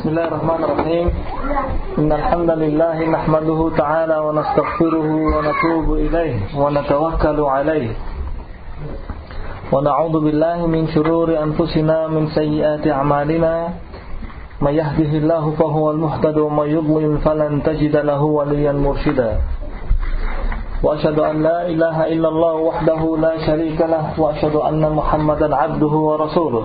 بسم الله الرحمن الرحيم إن الحمد لله نحمده تعالى ونستغفره ونتوب إليه ونتوكل عليه ونعوذ بالله من شرور أنفسنا من سيئات أعمالنا من يهده الله فهو المهتد ومن يضلل فلن تجد له وليا مرشدا وأشهد أن لا إله إلا الله وحده لا شريك له وأشهد أن محمدا عبده ورسوله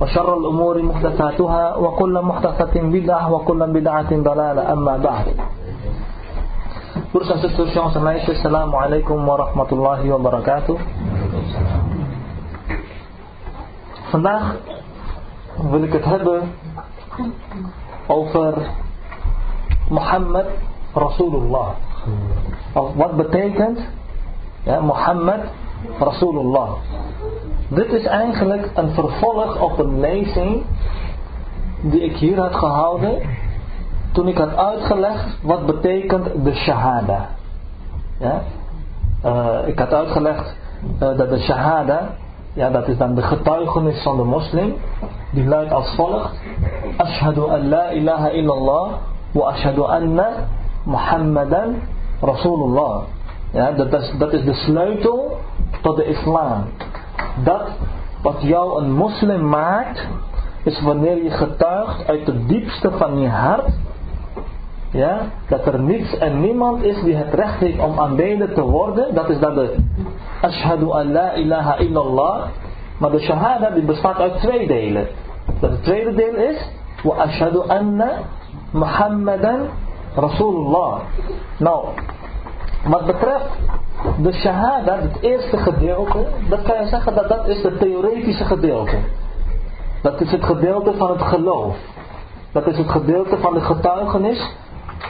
وشر الأمور محدثاتها وكل محدثة بدعة وكل بدعة ضلالة. أما بعد. برسا ستر شمس السلام عليكم ورحمة الله وبركاته Vandaag wil ik het hebben over Mohammed Rasulullah. Of wat betekent ja, Mohammed Rasulullah. Dit is eigenlijk een vervolg op een lezing die ik hier had gehouden toen ik had uitgelegd wat betekent de shahada. Ja? Uh, ik had uitgelegd uh, dat de shahada, ja, dat is dan de getuigenis van de moslim, die luidt als volgt. Ashhadu an la ilaha illallah wa ashhadu anna Muhammadan Rasulullah. Ja, dat, dat is de sleutel tot de islam. Dat wat jou een moslim maakt, is wanneer je getuigt uit het diepste van je hart ja, dat er niets en niemand is die het recht heeft om aanbeden te worden. Dat is dat de Ashhadu an la ilaha illallah. Maar de shahada bestaat uit twee delen. Dat het tweede deel is. Wa ashhadu anna Muhammadan Rasulullah. Nou, wat betreft de shahada, het eerste gedeelte, dat kan je zeggen dat dat is het theoretische gedeelte. Dat is het gedeelte van het geloof. Dat is het gedeelte van de getuigenis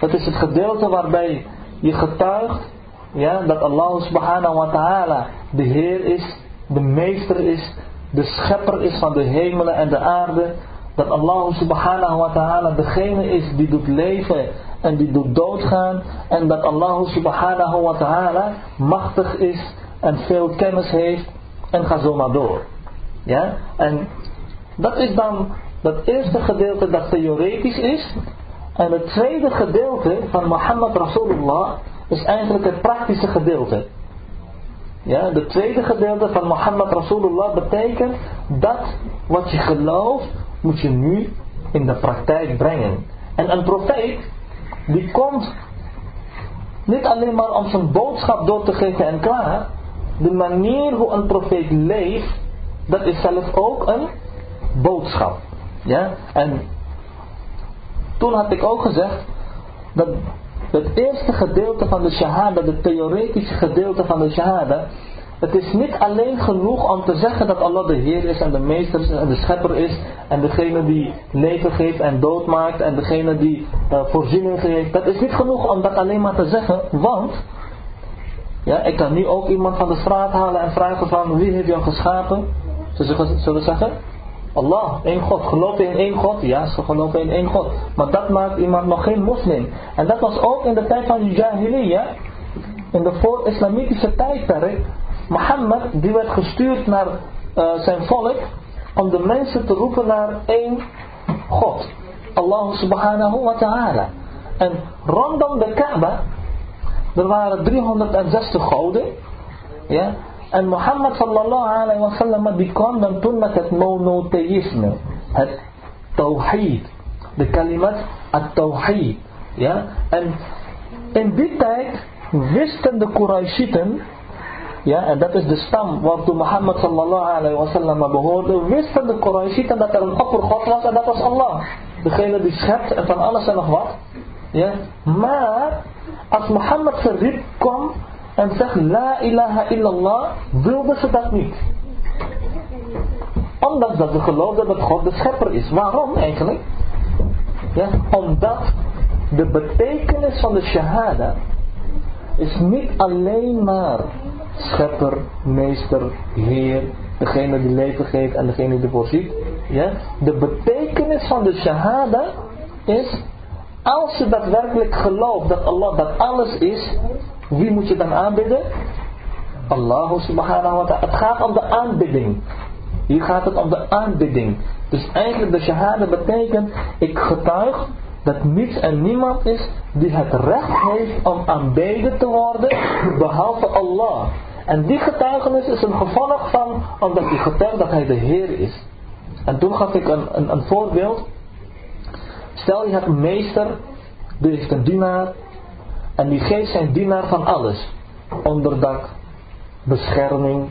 dat is het gedeelte waarbij je getuigt ja, dat Allah subhanahu wa ta'ala de Heer is, de Meester is, de Schepper is van de hemelen en de aarde. Dat Allah subhanahu wa ta'ala degene is die doet leven en die doet doodgaan. En dat Allah subhanahu wa ta'ala machtig is en veel kennis heeft. En ga zo maar door. Ja? En dat is dan dat eerste gedeelte dat theoretisch is. En het tweede gedeelte van Mohammed Rasulullah is eigenlijk het praktische gedeelte. Ja, het tweede gedeelte van Mohammed Rasulullah betekent dat wat je gelooft moet je nu in de praktijk brengen. En een profeet die komt niet alleen maar om zijn boodschap door te geven en klaar. De manier hoe een profeet leeft, dat is zelf ook een boodschap. Ja? En toen had ik ook gezegd dat het eerste gedeelte van de shahada, het theoretische gedeelte van de shahada, het is niet alleen genoeg om te zeggen dat Allah de Heer is en de Meester is en de Schepper is en degene die leven geeft en dood maakt en degene die uh, voorziening geeft. Dat is niet genoeg om dat alleen maar te zeggen, want ja, ik kan nu ook iemand van de straat halen en vragen van wie heeft jou geschapen? Zullen we zeggen? Allah, één God. Geloven in één God? Ja, ze geloven in één God. Maar dat maakt iemand nog geen moslim. En dat was ook in de tijd van de. In de voor-islamitische tijdperk. Mohammed, die werd gestuurd naar uh, zijn volk. Om de mensen te roepen naar één God. Allah subhanahu wa ta'ala. En rondom de Kaaba. Er waren 360 goden. Ja. En Mohammed sallallahu alayhi wa sallam die kwam dan toen met het monotheïsme. Het tawhid. de kalimat at-tawhid. Ja? En in die tijd wisten de Quraishieten, ja, en dat is de stam waartoe Mohammed sallallahu alayhi wa sallam behoorde, wisten de Quraishieten dat er een oppergod was en dat was Allah. Degene die schept en van alles en nog wat. Ja? Maar als Mohammed verriep kwam en zegt La ilaha illallah, wilden ze dat niet. Omdat dat ze geloofden dat God de schepper is. Waarom eigenlijk? Ja, omdat de betekenis van de shahada is niet alleen maar schepper, meester, heer, degene die leven geeft en degene die voorziet. Ja? De betekenis van de shahada is, als je daadwerkelijk gelooft dat Allah dat alles is, wie moet je dan aanbidden? Allah subhanahu wa ta'ala. Het gaat om de aanbidding. Hier gaat het om de aanbidding. Dus eigenlijk de shahada betekent, ik getuig dat niets en niemand is die het recht heeft om aanbeden te worden, behalve Allah. En die getuigenis is een gevolg van, omdat hij getuigt dat hij de Heer is. En toen gaf ik een, een, een voorbeeld. Stel je hebt een meester, die heeft een dienaar, en die geeft zijn dienaar van alles. Onderdak, bescherming,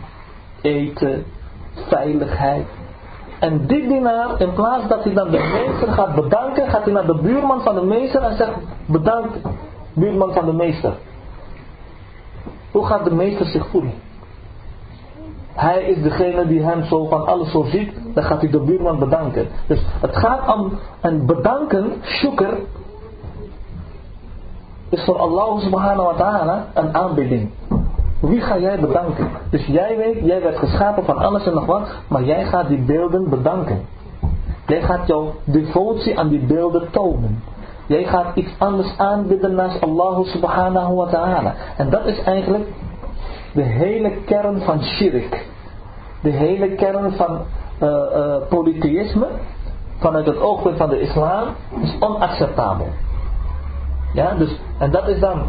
eten, veiligheid. En die dienaar, in plaats dat hij dan de meester gaat bedanken, gaat hij naar de buurman van de meester en zegt, bedankt buurman van de meester. Hoe gaat de meester zich voelen? Hij is degene die hem zo van alles voorziet, dan gaat hij de buurman bedanken. Dus het gaat om een bedanken, shukr, is voor Allah subhanahu wa ta'ala een aanbidding. Wie ga jij bedanken? Dus jij weet, jij werd geschapen van alles en nog wat, maar jij gaat die beelden bedanken. Jij gaat jouw devotie aan die beelden tonen. Jij gaat iets anders aanbidden naast Allah subhanahu wa ta'ala. En dat is eigenlijk de hele kern van shirk. De hele kern van uh, polytheïsme, vanuit het oogpunt van de islam, is onacceptabel. Ja, dus, en dat is dan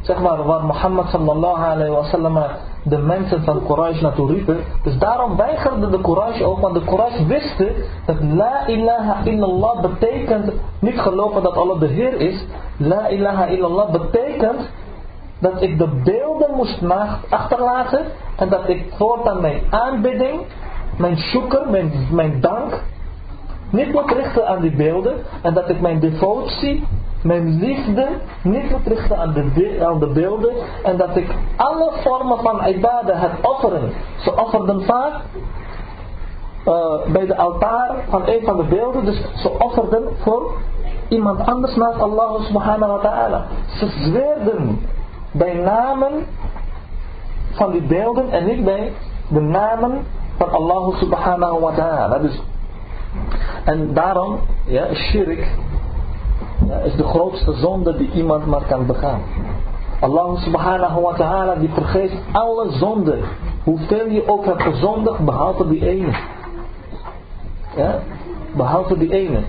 zeg maar, waar Mohammed sallallahu alayhi wa sallam de mensen van Quraysh naartoe riepen. Dus daarom weigerden de Quraysh ook, want de Quraysh wisten dat La ilaha illallah betekent niet geloven dat Allah de Heer is. La ilaha illallah betekent dat ik de beelden moest achterlaten en dat ik voortaan mijn aanbidding, mijn shukr, mijn, mijn dank, niet moet richten aan die beelden en dat ik mijn devotie mijn liefde niet moet aan de, aan de beelden en dat ik alle vormen van ibadah, het offeren, ze offerden vaak uh, bij de altaar van een van de beelden, dus ze offerden voor iemand anders naast Allah subhanahu wa ta'ala. Ze zweerden bij namen van die beelden en niet bij de namen van Allah subhanahu wa ta'ala. Dus, en daarom, ja, shirk is de grootste zonde die iemand maar kan begaan. Allah subhanahu wa ta'ala die vergeeft alle zonden. Hoeveel je ook hebt gezondigd behalve die ene. Ja? Behalve die ene.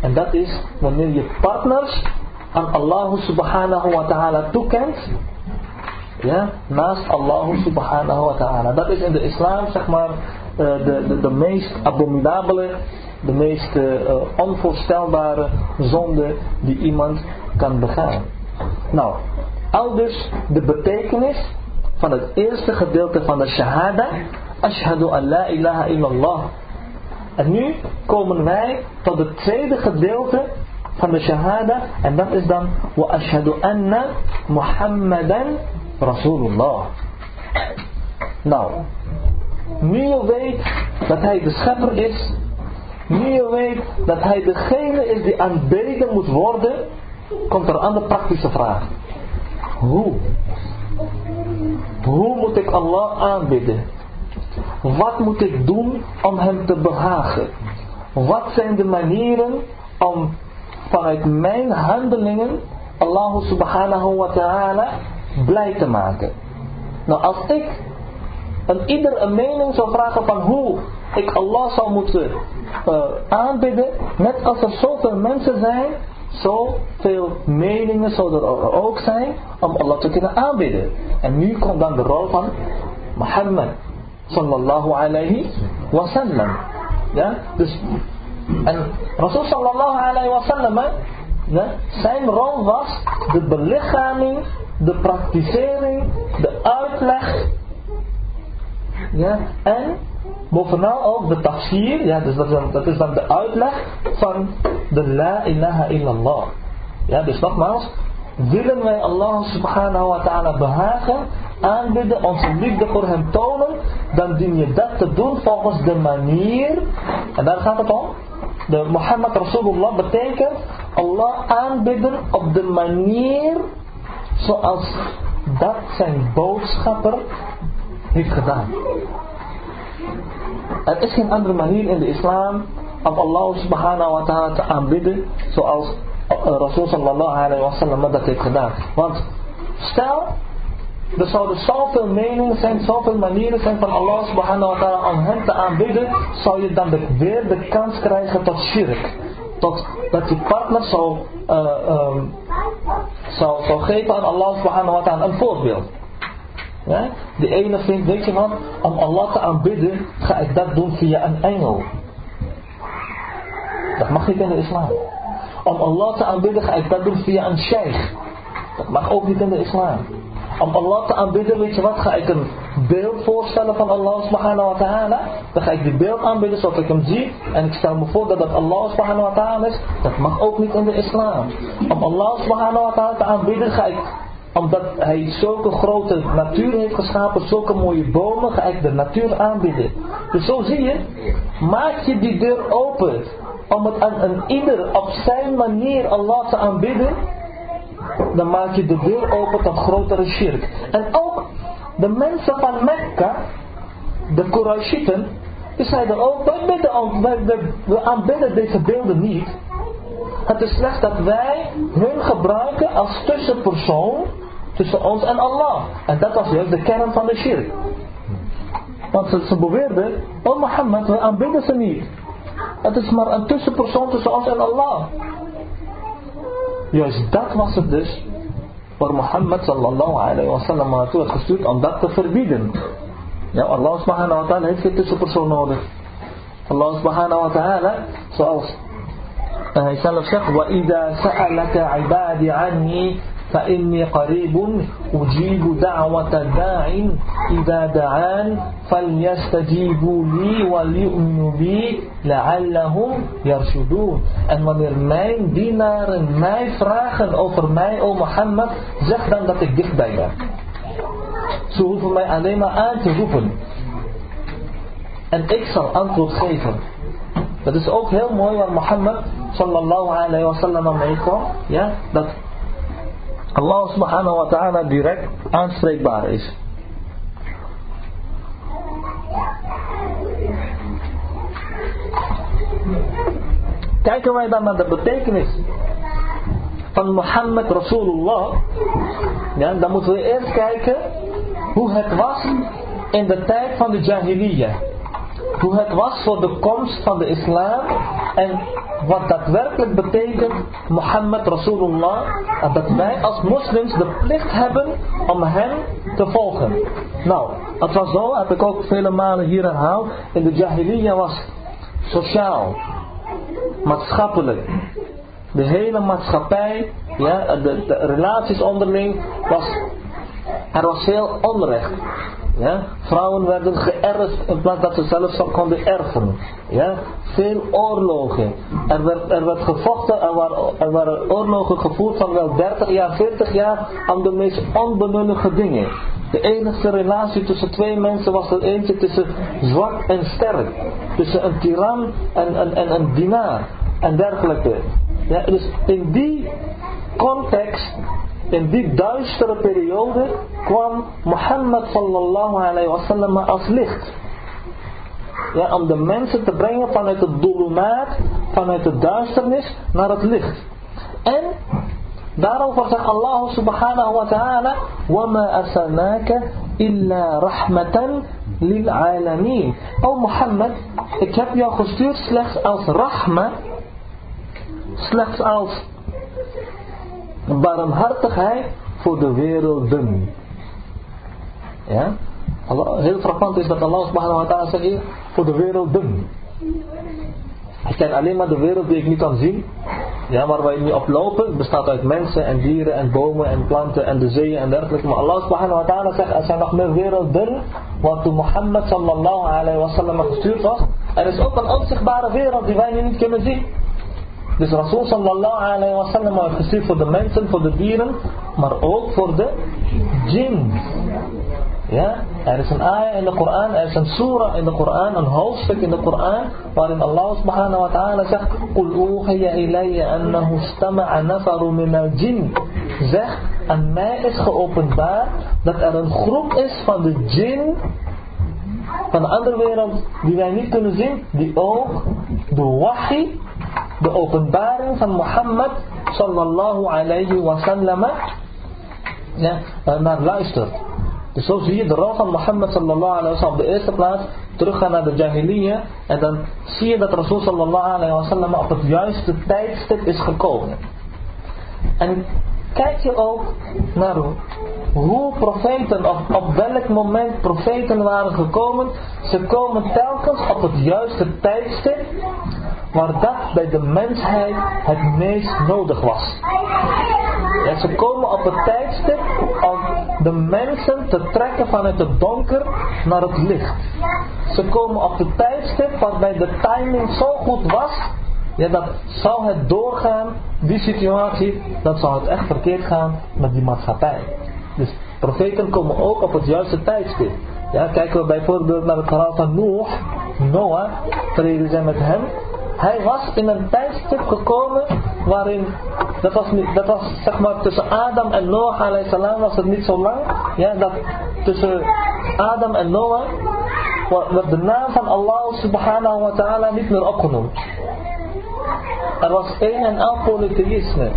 En dat is wanneer je partners aan Allah subhanahu wa ta'ala toekent. Ja, naast Allah subhanahu wa ta'ala. Dat is in de islam zeg maar eh, de, de, de meest abominabele de meest uh, onvoorstelbare zonde die iemand kan begaan. Nou, al dus de betekenis van het eerste gedeelte van de shahada. Ashhadu an la ilaha illallah. En nu komen wij tot het tweede gedeelte van de shahada. En dat is dan wa ashhadu anna Muhammadan Rasulullah. Nou, nu je weet dat hij de schepper is je weet dat hij degene is die aanbeden moet worden, komt er een andere praktische vraag. Hoe? Hoe moet ik Allah aanbidden? Wat moet ik doen om hem te behagen? Wat zijn de manieren om vanuit mijn handelingen Allah subhanahu wa ta'ala blij te maken? Nou, als ik een ieder een mening zou vragen van hoe ik Allah zou moeten uh, aanbidden, net als er zoveel mensen zijn, zoveel meningen zullen er ook zijn om Allah te kunnen aanbidden. En nu komt dan de rol van Mohammed sallallahu alayhi wasallam. Ja, dus En Rasul sallallahu alayhi wa sallam, ja, zijn rol was de belichaming, de praktisering, de uitleg ja, en bovenal ook de tafsir, ja, dus dat, is dan, dat is dan de uitleg van de la ilaha illallah. Ja, dus nogmaals, willen wij Allah subhanahu wa ta'ala behagen, aanbidden, onze liefde voor hem tonen, dan dien je dat te doen volgens de manier, en daar gaat het om, de Mohammed Rasulullah betekent Allah aanbidden op de manier zoals dat zijn boodschapper heeft gedaan. Er is geen andere manier in de islam om Allah subhanahu wa ta'ala te aanbidden zoals Rasul sallallahu alayhi wa sallam dat heeft gedaan. Want stel, er zouden zoveel meningen zijn, zoveel manieren zijn van Allah subhanahu wa ta'ala om hem te aanbidden, zou je dan weer de kans krijgen tot shirk. Tot dat je partner zou, uh, um, zou, zou geven aan Allah subhanahu wa ta'ala een voorbeeld. Ja? De ene vindt, weet je wat, om Allah te aanbidden ga ik dat doen via een engel. Dat mag niet in de islam. Om Allah te aanbidden ga ik dat doen via een sheikh. Dat mag ook niet in de islam. Om Allah te aanbidden, weet je wat, ga ik een beeld voorstellen van Allah subhanahu wa ta'ala. Dan ga ik die beeld aanbidden zoals ik hem zie. En ik stel me voor dat dat Allah subhanahu wa ta'ala is. Dat mag ook niet in de islam. Om Allah subhanahu wa ta'ala te aanbidden ga ik omdat hij zulke grote natuur heeft geschapen, zulke mooie bomen, ga ik de natuur aanbieden. Dus zo zie je, maak je die deur open om het aan een ieder op zijn manier Allah te aanbidden, dan maak je de deur open tot grotere shirk. En ook de mensen van Mekka, de Quraishieten, die zeiden ook, wij, bidden, wij, we aanbidden deze beelden niet. Het is slechts dat wij hun gebruiken als tussenpersoon tussen ons en Allah. En dat was juist de kern van de shirk. Want ze, ze beweerden, oh Mohammed, we aanbidden ze niet. Het is maar een tussenpersoon tussen ons en Allah. Juist dat was het dus waar Mohammed sallallahu alayhi wa sallam naartoe had gestuurd om dat te verbieden. Ja, Allah subhanahu wa ta'ala heeft geen tussenpersoon nodig. Allah subhanahu wa ta'ala, zoals hij zelf zegt, وَإِذَا سَأَلَكَ عِبَادِ عَنِّي فإني قريب أجيب دعوة داع إذا دعان فليستجيبوا لي وليؤمنوا بي لعلهم يرشدون المنير مين دينار مين فراخ أو مين أو محمد زخدا دات الجف دايما سهوف مين أليما آت أن إكسر أنت خيفر Dat is ook heel mooi wat Mohammed sallallahu alayhi wa sallam aan. Ja? Dat Allah subhanahu wa ta'ala direct aanspreekbaar is. Kijken wij dan naar de betekenis van Mohammed Rasulullah, ja, dan moeten we eerst kijken hoe het was in de tijd van de Jahiliyyah. Hoe het was voor de komst van de islam en wat daadwerkelijk betekent Mohammed Rasulullah. En dat wij als moslims de plicht hebben om hem te volgen. Nou, het was zo, heb ik ook vele malen hier herhaald. In de Jahiliyyah was sociaal, maatschappelijk. De hele maatschappij, ja, de, de relaties onderling was er was veel onrecht. Ja? Vrouwen werden geërfd in plaats dat ze zelf konden erven. Ja? Veel oorlogen. Er werd, er werd gevochten, er waren, er waren oorlogen gevoerd van wel 30 jaar, 40 jaar aan de meest onbenullige dingen. De enige relatie tussen twee mensen was er eentje tussen zwak en sterk. Tussen een tiran en, en, en een dienaar en dergelijke. Ja, dus in die context in die duistere periode kwam Mohammed sallallahu alayhi wa sallam als licht. Ja, om de mensen te brengen vanuit het dulumaat, vanuit de duisternis naar het licht. En daarover zegt Allah subhanahu wa ta'ala وَمَا أَرْسَلْنَاكَ إِلَّا رَحْمَةً لِلْعَالَمِينَ O Mohammed, ik heb jou gestuurd slechts als rahma, slechts als barmhartigheid voor de werelden. Ja? Heel frappant is dat Allah subhanahu wa ta'ala zegt voor de werelden. Ik ken alleen maar de wereld die ik niet kan zien. Ja, waar wij nu op lopen, bestaat uit mensen en dieren en bomen en planten en de zeeën en dergelijke. Maar Allah subhanahu wa ta'ala zegt, er zijn nog meer werelden wat toen Mohammed sallallahu alayhi wa sallam gestuurd was. Er is ook een onzichtbare wereld die wij nu niet kunnen zien. Dus Rasul sallallahu alayhi wa sallam heeft gestuurd voor de mensen, voor de dieren, maar ook voor de jinn. Ja, er is een ayah in de Koran, er is een surah in de Koran, een hoofdstuk in de Koran, waarin Allah subhanahu wa ta'ala zegt, قُلْ أُوحِيَ إِلَيَّ أَنَّهُ اسْتَمَعَ نَفَرٌ مِنَ الْجِنِّ Zeg, aan mij is geopenbaard dat er een groep is van de jinn, van de andere wereld die wij niet kunnen zien, die ook de wahi, de openbaring van Mohammed sallallahu alayhi wa sallam ja, naar luistert. Dus zo zie je de rol van Mohammed sallallahu alayhi wa sallam op de eerste plaats teruggaan naar de jahiliya en dan zie je dat Rasul sallallahu alayhi wa sallam op het juiste tijdstip is gekomen. En kijk je ook naar hoe profeten, of op welk moment profeten waren gekomen. Ze komen telkens op het juiste tijdstip waar dat bij de mensheid het meest nodig was. Ze komen op het tijdstip om de mensen te trekken vanuit het donker naar het licht. Ze komen op het tijdstip waarbij de timing zo goed was, ja, dat zou het doorgaan, die situatie, dan zou het echt verkeerd gaan met die maatschappij. Dus profeten komen ook op het juiste tijdstip. Ja, kijken we bijvoorbeeld naar het verhaal van Noach, Noah, vrede zijn met hem. Hij was in een tijdstip gekomen waarin, dat was, dat was zeg maar tussen Adam en Noach alayhi salam was het niet zo lang. Ja, dat tussen Adam en Noach werd de naam van Allah subhanahu wa ta'ala niet meer opgenoemd. Er was één en al polytheïsme.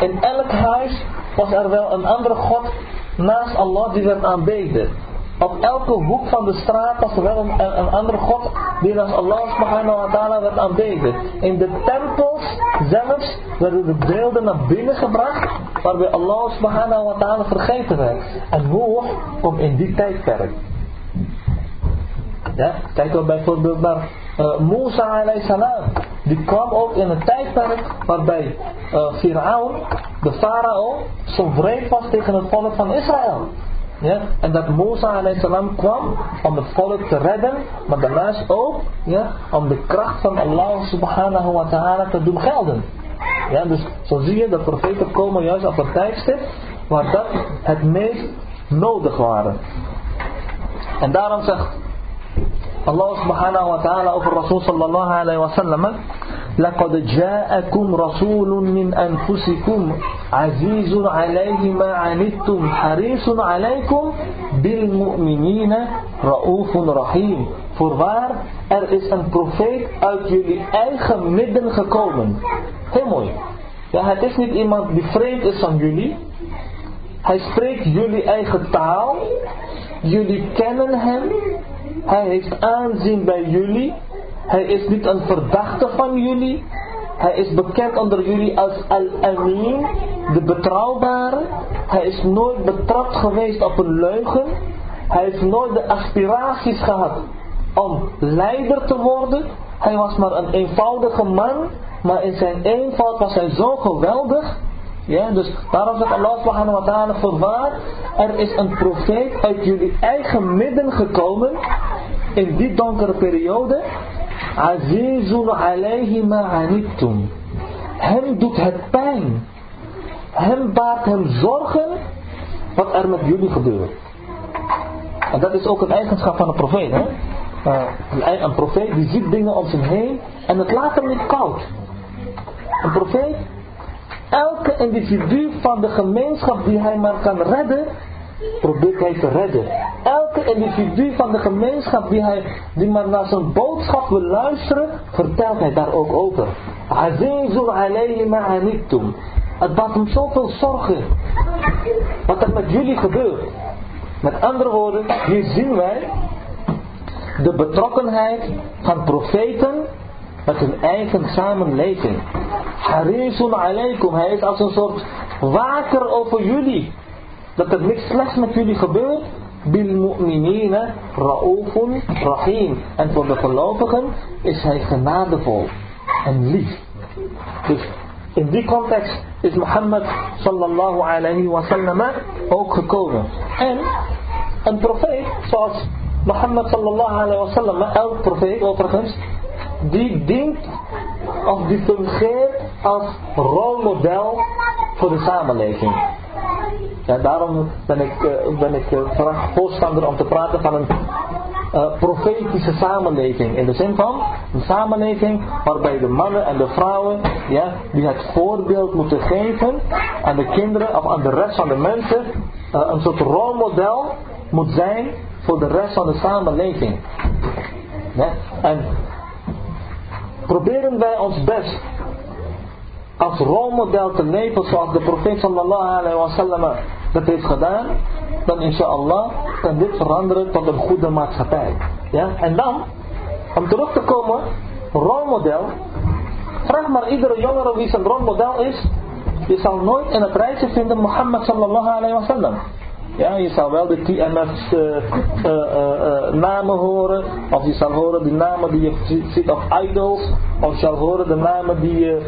In elk huis was er wel een andere God naast Allah die werd aanbeden. Op elke hoek van de straat was er wel een, een andere God die naast Allah subhanahu wa ta'ala werd aanbeden. In de tempels zelfs werden de beelden naar binnen gebracht waarbij Allah subhanahu wa ta'ala vergeten werd. En hoe komt in die tijdperk. Ja, kijk dan bijvoorbeeld naar uh, Musa alayhi. Die kwam ook in een tijdperk waarbij uh, Firaun, de farao, zo wreed was tegen het volk van Israël. Ja, en dat Musa salam kwam om het volk te redden, maar daarnaast ook ja, om de kracht van Allah subhanahu wa ta'ala te doen gelden. Ja, dus zo zie je dat profeten komen juist op een tijdstip waar dat het meest nodig waren. En daarom zegt Subhanahu wa ta'ala over Rasul sallallahu alayhi wa sallam لقد جاءكم رسول من أنفسكم عزيز عليه ما عنتم حريص عليكم بالمؤمنين رؤوف رحيم Voorwaar, er is een profeet uit jullie eigen midden gekomen. Heel mooi. Ja, het is niet iemand die vreemd is van jullie. Hij spreekt jullie eigen taal. Jullie kennen hem. Hij heeft aanzien bij jullie. Hij is niet een verdachte van jullie. Hij is bekend onder jullie als Al-Amin, de betrouwbare. Hij is nooit betrapt geweest op een leugen. Hij heeft nooit de aspiraties gehad om leider te worden. Hij was maar een eenvoudige man, maar in zijn eenvoud was hij zo geweldig. Ja, dus daarom zegt Allah subhanahu wa ta'ala voorwaar, er is een profeet uit jullie eigen midden gekomen in die donkere periode Azizun alayhi ma anittum. Hem doet het pijn. Hem baart hem zorgen wat er met jullie gebeurt. En dat is ook een eigenschap van een profeet. Hè? Uh, een profeet die ziet dingen om zich heen en het laat hem niet koud. Een profeet, elke individu van de gemeenschap die hij maar kan redden, probeert hij te redden. Elke individu van de gemeenschap die, hij, die maar naar zijn boodschap wil luisteren, vertelt hij daar ook over. Azizul alayhi ma'anittum. Het baat hem zoveel zorgen. Wat er met jullie gebeurt. Met andere woorden, hier zien wij de betrokkenheid van profeten met hun eigen samenleving. Harisun alaykum. Hij is als een soort waker over jullie dat er niks slechts met jullie gebeurt, bil mu'minina ra'ufun rahim. En voor de gelovigen is hij genadevol en lief. Dus in die context is Mohammed sallallahu alayhi wa sallam ook gekomen. En een profeet zoals Mohammed sallallahu alayhi wa sallam, elk profeet overigens, die dient of die fungeert als rolmodel voor de samenleving. Ja, daarom ben ik, uh, ben ik uh, voorstander om te praten van een uh, profetische samenleving. In de zin van een samenleving waarbij de mannen en de vrouwen ja, die het voorbeeld moeten geven aan de kinderen of aan de rest van de mensen een soort rolmodel moet zijn voor de rest van de samenleving. Ja? En proberen wij ons best als rolmodel te leven zoals de profeet sallallahu alayhi wa sallam dat heeft gedaan, dan inshallah kan dit veranderen tot een goede maatschappij. Ja? En dan, om terug te komen, rolmodel, vraag maar iedere jongere wie zijn rolmodel is, je zal nooit in het rijtje vinden Mohammed sallallahu wa sallam. Ja, je zal wel de TMF's uh, uh, namen horen. Of je zal horen de namen die je ziet op idols. Of je zal horen de namen die je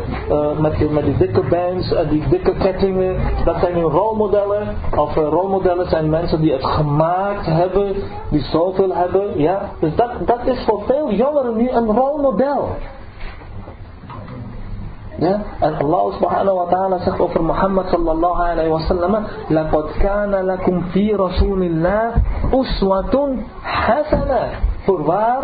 met, met die dikke bands en die dikke kettingen. Dat zijn nu rolmodellen. Of rolmodellen zijn mensen die het gemaakt hebben. Die zoveel hebben. Ja? Dus dat, dat is voor veel jongeren nu een rolmodel. Ja? En Allah subhanahu wa ta'ala zegt over Muhammad sallallahu alayhi wa sallam لَقَدْ كَانَ لَكُمْ فِي رَسُولِ اللَّهِ أُسْوَةٌ حَسَنَةٌ Voorwaar,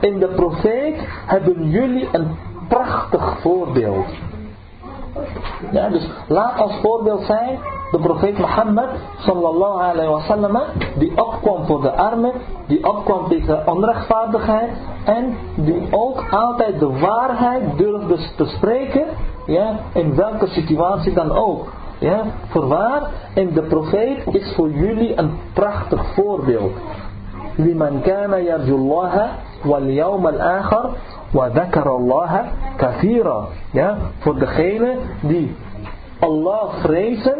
in de profeet hebben jullie een prachtig voorbeeld. Ja, dus laat als voorbeeld zijn de profeet Mohammed sallallahu alayhi wa sallam die opkwam voor de armen, die opkwam tegen onrechtvaardigheid en die ook altijd de waarheid durfde te spreken, ja, in welke situatie dan ook. Ja, voorwaar, en de profeet is voor jullie een prachtig voorbeeld. لمن كان يرجو الله واليوم الآخر وذكر الله كثيرا ja, voor degene die Allah vrezen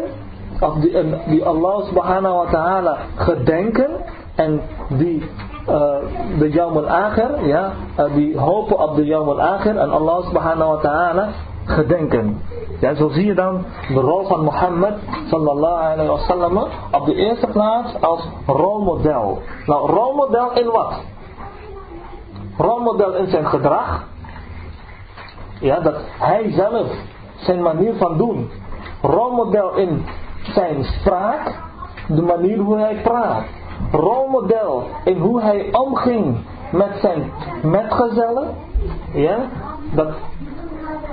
of die, die Allah subhanahu wa ta'ala gedenken en die uh, de Yawm al-Akhir, ja, uh, die hopen op de Yawm al-Akhir en Allah subhanahu wa ta'ala gedenken. Ja, zo zie je dan de rol van Mohammed sallallahu alayhi wa sallam op de eerste plaats als rolmodel. Nou, rolmodel in wat? Rolmodel in zijn gedrag. Ja, dat hij zelf zijn manier van doen. Rolmodel in zijn spraak, de manier hoe hij praat. Rolmodel in hoe hij omging met zijn metgezellen. Ja, dat,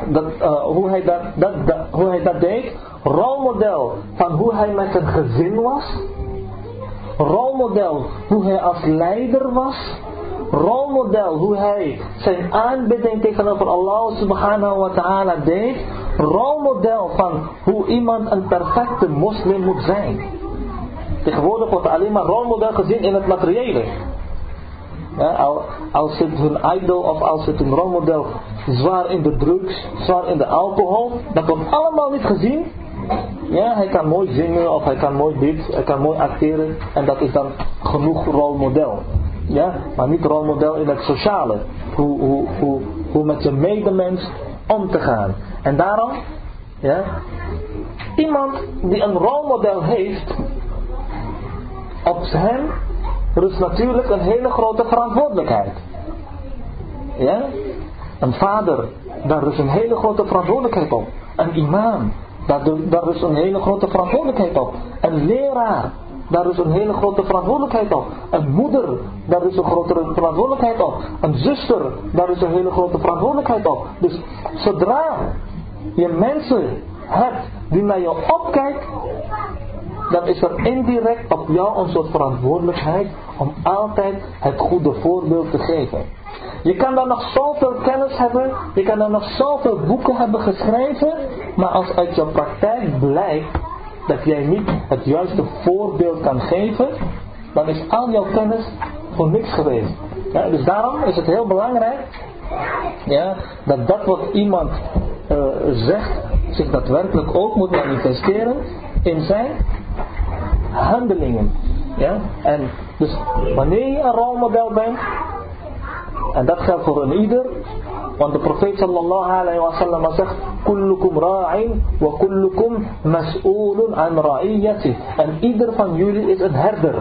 dat, uh, hoe, hij dat, dat, hoe hij dat deed. Rolmodel van hoe hij met zijn gezin was. Rolmodel hoe hij als leider was. Rolmodel hoe hij zijn aanbidding tegenover Allah subhanahu wa ta'ala deed rolmodel van hoe iemand een perfecte moslim moet zijn. Tegenwoordig wordt alleen maar rolmodel gezien in het materiële. Ja, als het hun idol of als het een rolmodel zwaar in de drugs, zwaar in de alcohol, dat wordt allemaal niet gezien. Ja, hij kan mooi zingen of hij kan mooi dit, hij kan mooi acteren en dat is dan genoeg rolmodel. Ja, maar niet rolmodel in het sociale. Hoe, hoe, hoe, hoe met je medemens om te gaan. En daarom, ja, iemand die een rolmodel heeft, op hem rust natuurlijk een hele grote verantwoordelijkheid. Ja? Een vader, daar rust een hele grote verantwoordelijkheid op. Een imam, daar, daar rust een hele grote verantwoordelijkheid op. Een leraar, daar is een hele grote verantwoordelijkheid op. Een moeder, daar is een grotere verantwoordelijkheid op. Een zuster, daar is een hele grote verantwoordelijkheid op. Dus zodra je mensen hebt die naar je opkijken, dan is er indirect op jou een soort verantwoordelijkheid om altijd het goede voorbeeld te geven. Je kan dan nog zoveel kennis hebben, je kan dan nog zoveel boeken hebben geschreven, maar als uit jouw praktijk blijkt dat jij niet het juiste voorbeeld kan geven, dan is al jouw kennis voor niks geweest. Ja, dus daarom is het heel belangrijk ja, dat dat wat iemand uh, zegt zich daadwerkelijk ook moet manifesteren in zijn handelingen. Ja? En dus wanneer je een rolmodel bent, en dat geldt voor een ieder, want de profeet sallallahu alayhi wa sallam zegt, Kullukum ra'in wa kullukum mas'ulun an ra'iyati. En ieder van jullie is een herder.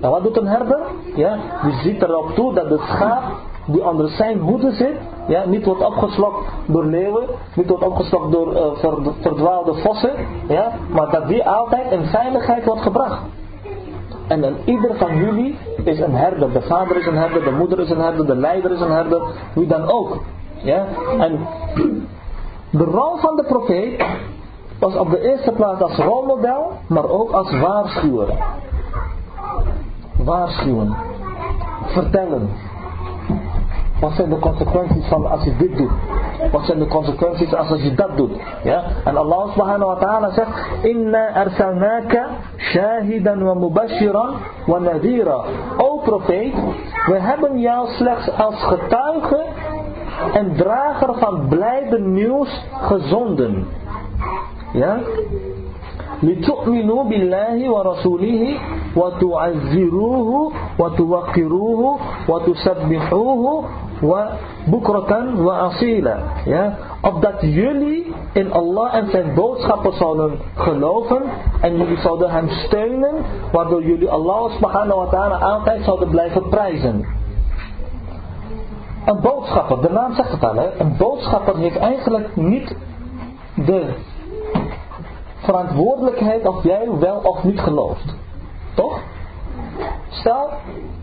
En wat doet een herder? Ja, die ziet erop toe dat het schaap die onder zijn hoede zit, ja, niet wordt opgeslokt door leeuwen, niet wordt opgeslokt door uh, verdwaalde vossen, ja, maar dat die altijd in veiligheid wordt gebracht. En ieder van jullie is een herder. De vader is een herder, de moeder is een herder, de leider is een herder, wie dan ook. Ja? En de rol van de profeet was op de eerste plaats als rolmodel, maar ook als waarschuwer. Waarschuwen. Vertellen. Wat zijn de consequenties van als je dit doet? Wat zijn de consequenties als je dat doet? Ja? En Allah subhanahu wa ta'ala zegt: Inna arsalnaka shahidan wa mubashiran wa nadira. O profeet, we hebben jou slechts als getuige en drager van blijde nieuws gezonden. Ja? لتؤمنوا بالله ورسوله وتعزروه وتوقروه وتسبحوه wa bukratan wa asila. Ja? Opdat jullie in Allah en zijn boodschappen zouden geloven en jullie zouden hem steunen, waardoor jullie Allah subhanahu wa ta'ala altijd zouden blijven prijzen. Een boodschapper, de naam zegt het al, hè? een boodschapper heeft eigenlijk niet de verantwoordelijkheid of jij wel of niet gelooft. Toch? Stel,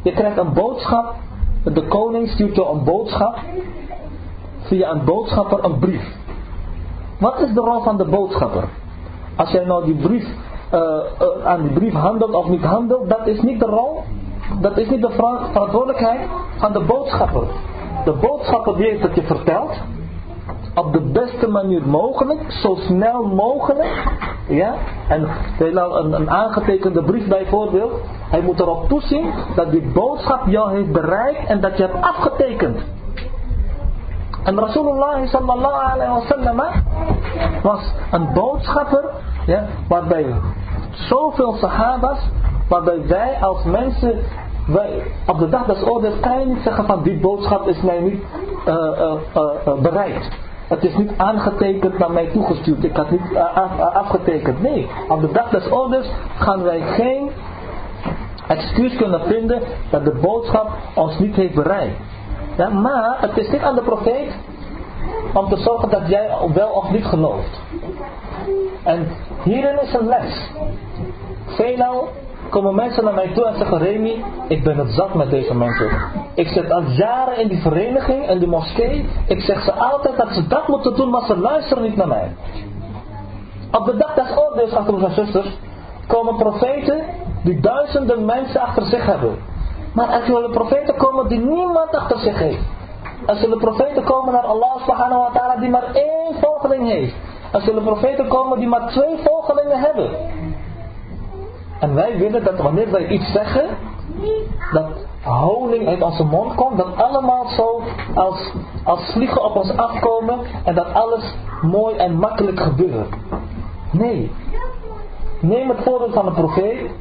je krijgt een boodschap de koning stuurt je een boodschap, via een boodschapper een brief. Wat is de rol van de boodschapper? Als jij nou die brief, uh, uh, aan die brief handelt of niet handelt, dat is niet de rol, dat is niet de verantwoordelijkheid van de boodschapper. De boodschapper die heeft het je verteld, op de beste manier mogelijk, zo snel mogelijk. Ja? En een, een aangetekende brief bijvoorbeeld. Hij moet erop toezien dat die boodschap jou heeft bereikt en dat je hebt afgetekend. En Rasulullah sallallahu alayhi wa was een boodschapper ja, waarbij zoveel sahabas, waarbij wij als mensen wij, op de dag des oordeels kan je niet zeggen van die boodschap is mij niet uh, uh, uh, bereikt. Het is niet aangetekend naar mij toegestuurd. Ik had niet af, afgetekend. Nee, op de dag des oordeels gaan wij geen excuus kunnen vinden dat de boodschap ons niet heeft bereikt. Ja, maar het is niet aan de profeet om te zorgen dat jij wel of niet gelooft. En hierin is een les. Veelal komen mensen naar mij toe en zeggen, Remy, ik ben het zat met deze mensen. Ik zit al jaren in die vereniging, in die moskee. Ik zeg ze altijd dat ze dat moeten doen, maar ze luisteren niet naar mij. Op de dag des oordeels, achter en zusters, komen profeten die duizenden mensen achter zich hebben. Maar er zullen profeten komen die niemand achter zich heeft. Er zullen profeten komen naar Allah subhanahu wa ta'ala die maar één volgeling heeft. Er zullen profeten komen die maar twee volgelingen hebben. En wij willen dat wanneer wij iets zeggen, dat honing uit onze mond komt, dat allemaal zo als, als vliegen op ons afkomen en dat alles mooi en makkelijk gebeurt. Nee. Neem het voorbeeld van de profeet.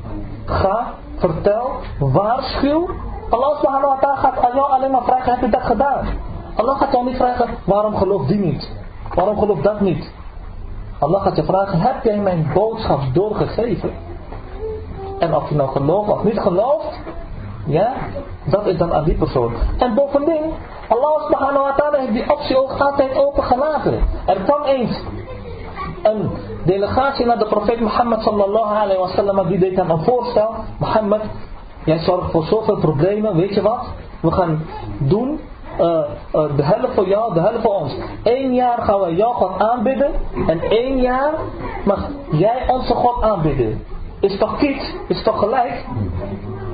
Ga, vertel, waarschuw. Allah subhanahu wa ta'ala gaat aan alleen maar vragen, heb je dat gedaan? Allah gaat jou niet vragen, waarom gelooft die niet? Waarom gelooft dat niet? Allah gaat je vragen, heb jij mijn boodschap doorgegeven? En of je nou gelooft of niet gelooft, ja, dat is dan aan die persoon. En bovendien, Allah subhanahu wa ta'ala heeft die optie ook altijd open gelaten. Er kwam eens een delegatie naar de profeet Mohammed sallallahu alayhi wa sallam, die deed dan een voorstel. Mohammed, jij zorgt voor zoveel problemen, weet je wat? We gaan doen uh, uh, de helft voor jou, de helft voor ons. Eén jaar gaan we jou God aanbidden en één jaar mag jij onze God aanbidden. Is toch kiet? Is toch gelijk?